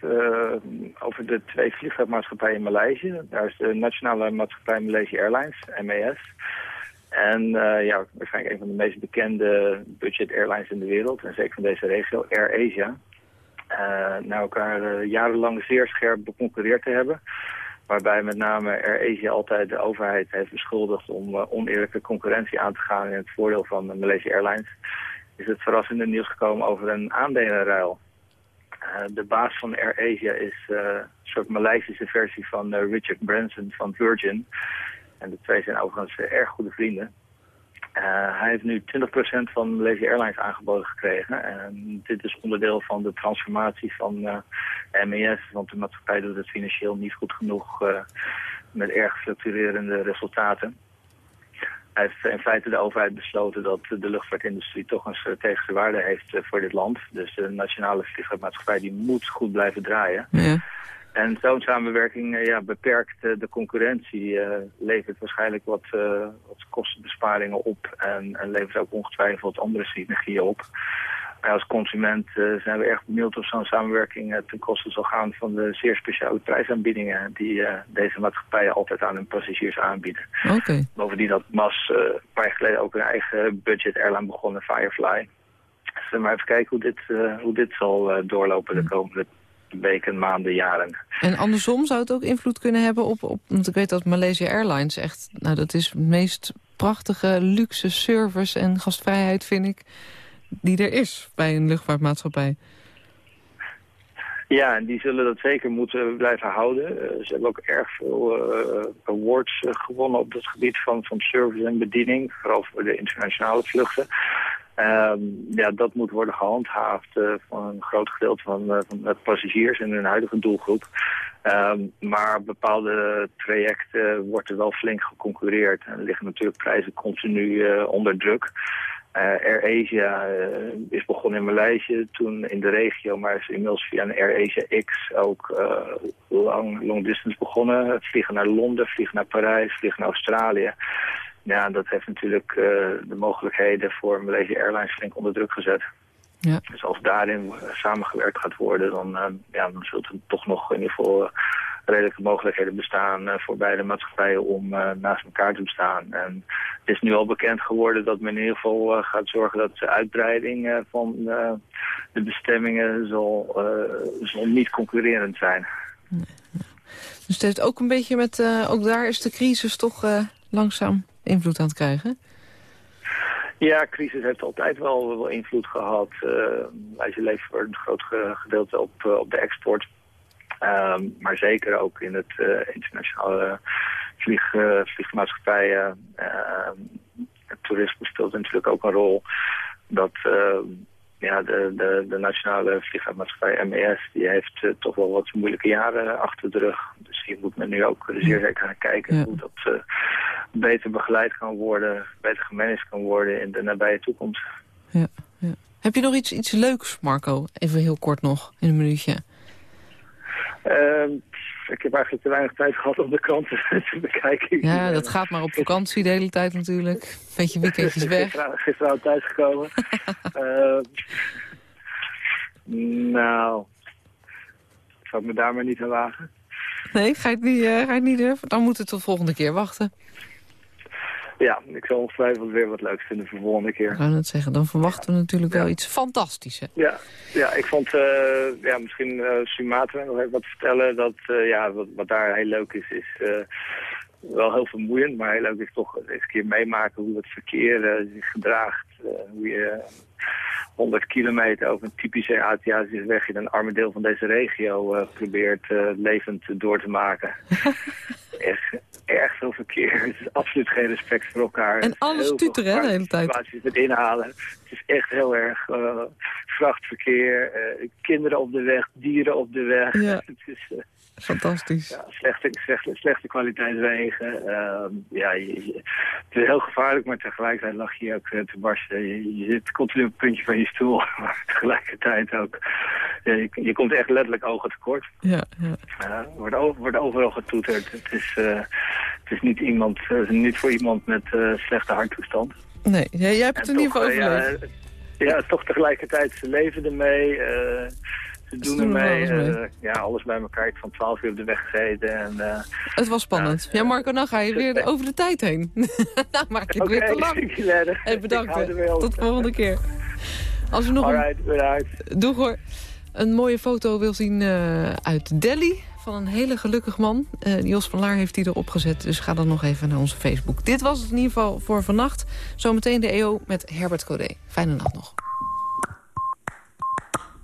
over de twee vliegtuigmaatschappijen in Maleisië. Daar is de nationale maatschappij Malaysia Airlines, MES. En uh, ja, waarschijnlijk een van de meest bekende budget airlines in de wereld. En zeker van deze regio, Air Asia. Uh, na elkaar uh, jarenlang zeer scherp beconcurreerd te hebben. Waarbij met name Air Asia altijd de overheid heeft beschuldigd om oneerlijke concurrentie aan te gaan in het voordeel van Malaysia Airlines. Is het verrassende nieuws gekomen over een aandelenruil. de baas van Air Asia is een soort Maleisische versie van Richard Branson van Virgin. En de twee zijn overigens erg goede vrienden. Uh, hij heeft nu 20% van Malaysia Airlines aangeboden gekregen. En dit is onderdeel van de transformatie van uh, eh, MES. Want de maatschappij doet het financieel niet goed genoeg uh, met erg fluctuerende resultaten. Hij heeft in feite de overheid besloten dat de luchtvaartindustrie toch een strategische waarde heeft voor dit land. Dus de nationale vliegvaartmaatschappij die moet goed blijven draaien. Ja. En zo'n samenwerking uh, ja, beperkt uh, de concurrentie, uh, levert waarschijnlijk wat, wat kostenbesparingen op en, en, levert ook ongetwijfeld andere synergieën op. Maar als consument zijn we erg benieuwd of zo'n samenwerking ten koste zal gaan van de zeer speciale prijsaanbiedingen die deze maatschappijen altijd aan hun passagiers aanbieden.
Okay.
Bovendien had MAS een paar jaar geleden ook een eigen budget airline begonnen, Firefly. Dus maar even kijken hoe dit, hoe dit zal doorlopen de komende weken, maanden, jaren.
En andersom zou het ook invloed kunnen hebben op... op want ik weet dat Malaysia Airlines echt... nou, dat is het meest prachtige luxe service en gastvrijheid, vind ik... die er is bij een luchtvaartmaatschappij.
Ja, en die zullen dat zeker moeten blijven houden. Uh, ze hebben ook erg veel uh, awards uh, gewonnen op het gebied van, van service en bediening. Vooral voor de internationale vluchten. Um, ja, dat moet worden gehandhaafd uh, van een groot gedeelte van, uh, van de passagiers in hun huidige doelgroep. Um, maar bepaalde trajecten wordt er wel flink geconcurreerd. En liggen natuurlijk prijzen continu uh, onder druk. Air Asia is begonnen in Maleisië, toen in de regio, maar is inmiddels via een Air Asia X ook lang, long distance begonnen. Vliegen naar Londen, vliegen naar Parijs, vliegen naar Australië. Ja, dat heeft natuurlijk uh, de mogelijkheden voor Malaysia Airlines flink onder druk gezet. Ja. Dus als daarin samengewerkt gaat worden, dan, uh, ja, dan zult het toch nog in ieder geval redelijke mogelijkheden bestaan voor beide maatschappijen om naast elkaar te bestaan. En het is nu al bekend geworden dat men in ieder geval gaat zorgen dat de uitbreiding van de bestemmingen zal, zal niet concurrerend zijn.
Dus het heeft ook een beetje met, ook daar is de crisis toch langzaam invloed aan het krijgen?
Ja, crisis heeft altijd wel, wel invloed gehad. Uh, wij leven voor een groot gedeelte op, eh, op de export. Ehm, maar zeker ook in het uh, internationale vlieg, vliegmaatschappijen. Ehm, toerisme speelt natuurlijk ook een rol. Dat ja, de, de, de nationale vliegvaartmaatschappij MES die heeft toch wel wat moeilijke jaren achter de rug. Dus hier moet men nu ook zeer zeker naar kijken hoe dat beter begeleid kan worden, beter gemanaged kan worden in de nabije toekomst.
Ja, ja. Heb je nog iets, iets leuks, Marco? Even heel kort nog, in een minuutje.
Uh, ik heb eigenlijk te weinig tijd gehad om de kranten te bekijken.
Ja, dat gaat maar op vakantie de hele tijd natuurlijk. Beetje weekendjes weg.
Gisteren, gisteren thuis gekomen. uh, nou, zou ik me daar maar niet aan wagen.
Nee, ga je het niet, uh, ga je het niet durven? Dan moet het tot volgende keer wachten.
Ja, ik zal ongetwijfeld weer wat leuks vinden voor de volgende keer. Ik
kan het zeggen, dan verwachten we natuurlijk wel iets fantastisch.
Ja, ja, ik vond, uh, ja, misschien uh, Sumatra nog even wat vertellen. Dat, uh, ja, wat, wat, daar heel leuk is, is wel heel vermoeiend. Maar heel leuk is toch eens een keer meemaken hoe het verkeer zich gedraagt. hoe je 100 kilometer over een typische Aziatische weg in een arme deel van deze regio probeert levend door te maken. echt, erg veel verkeer. Het is absoluut geen respect voor elkaar.
En alles tuteren de hele tijd.
Situaties met inhalen. Het is echt heel erg vrachtverkeer, kinderen op de weg, dieren op de weg.
Ja.
Het is,
Fantastisch.
Ja, slechte, slechte, slechte kwaliteitswegen. Ehm, ja, je, het is heel gevaarlijk, maar tegelijkertijd lag je ook te barsten. Je, je, zit continu op het puntje van je stoel, maar tegelijkertijd ook. Je, je, komt echt letterlijk ogen tekort.
Ja, ja.
Uh, wordt, over, wordt overal getoeterd. Het is, uh, het is niet, iemand, uh, niet voor iemand met slechte harttoestand.
Nee, jij, jij hebt het in ieder geval overleefd.
Ja, ja, toch tegelijkertijd, ze leven ermee. Ze doen ermee. Uh, ja, alles bij elkaar. Ik van 12 uur op de weg gezeten. En, uh,
het was spannend. ja, Marco, dan ga je weer over de tijd heen. nou maak ik okay, weer te lang. Hey, bedankt. Tot de volgende keer. Als u nog
Alright, een... bedankt.
Doeg hoor. Een mooie foto wil zien uit Delhi van een hele gelukkig man. Uh, Jos van Laar heeft die erop gezet, dus ga dan nog even naar onze Facebook. Dit was het in ieder geval voor vannacht. Zometeen de EO met Herbert Codé. Fijne nacht nog.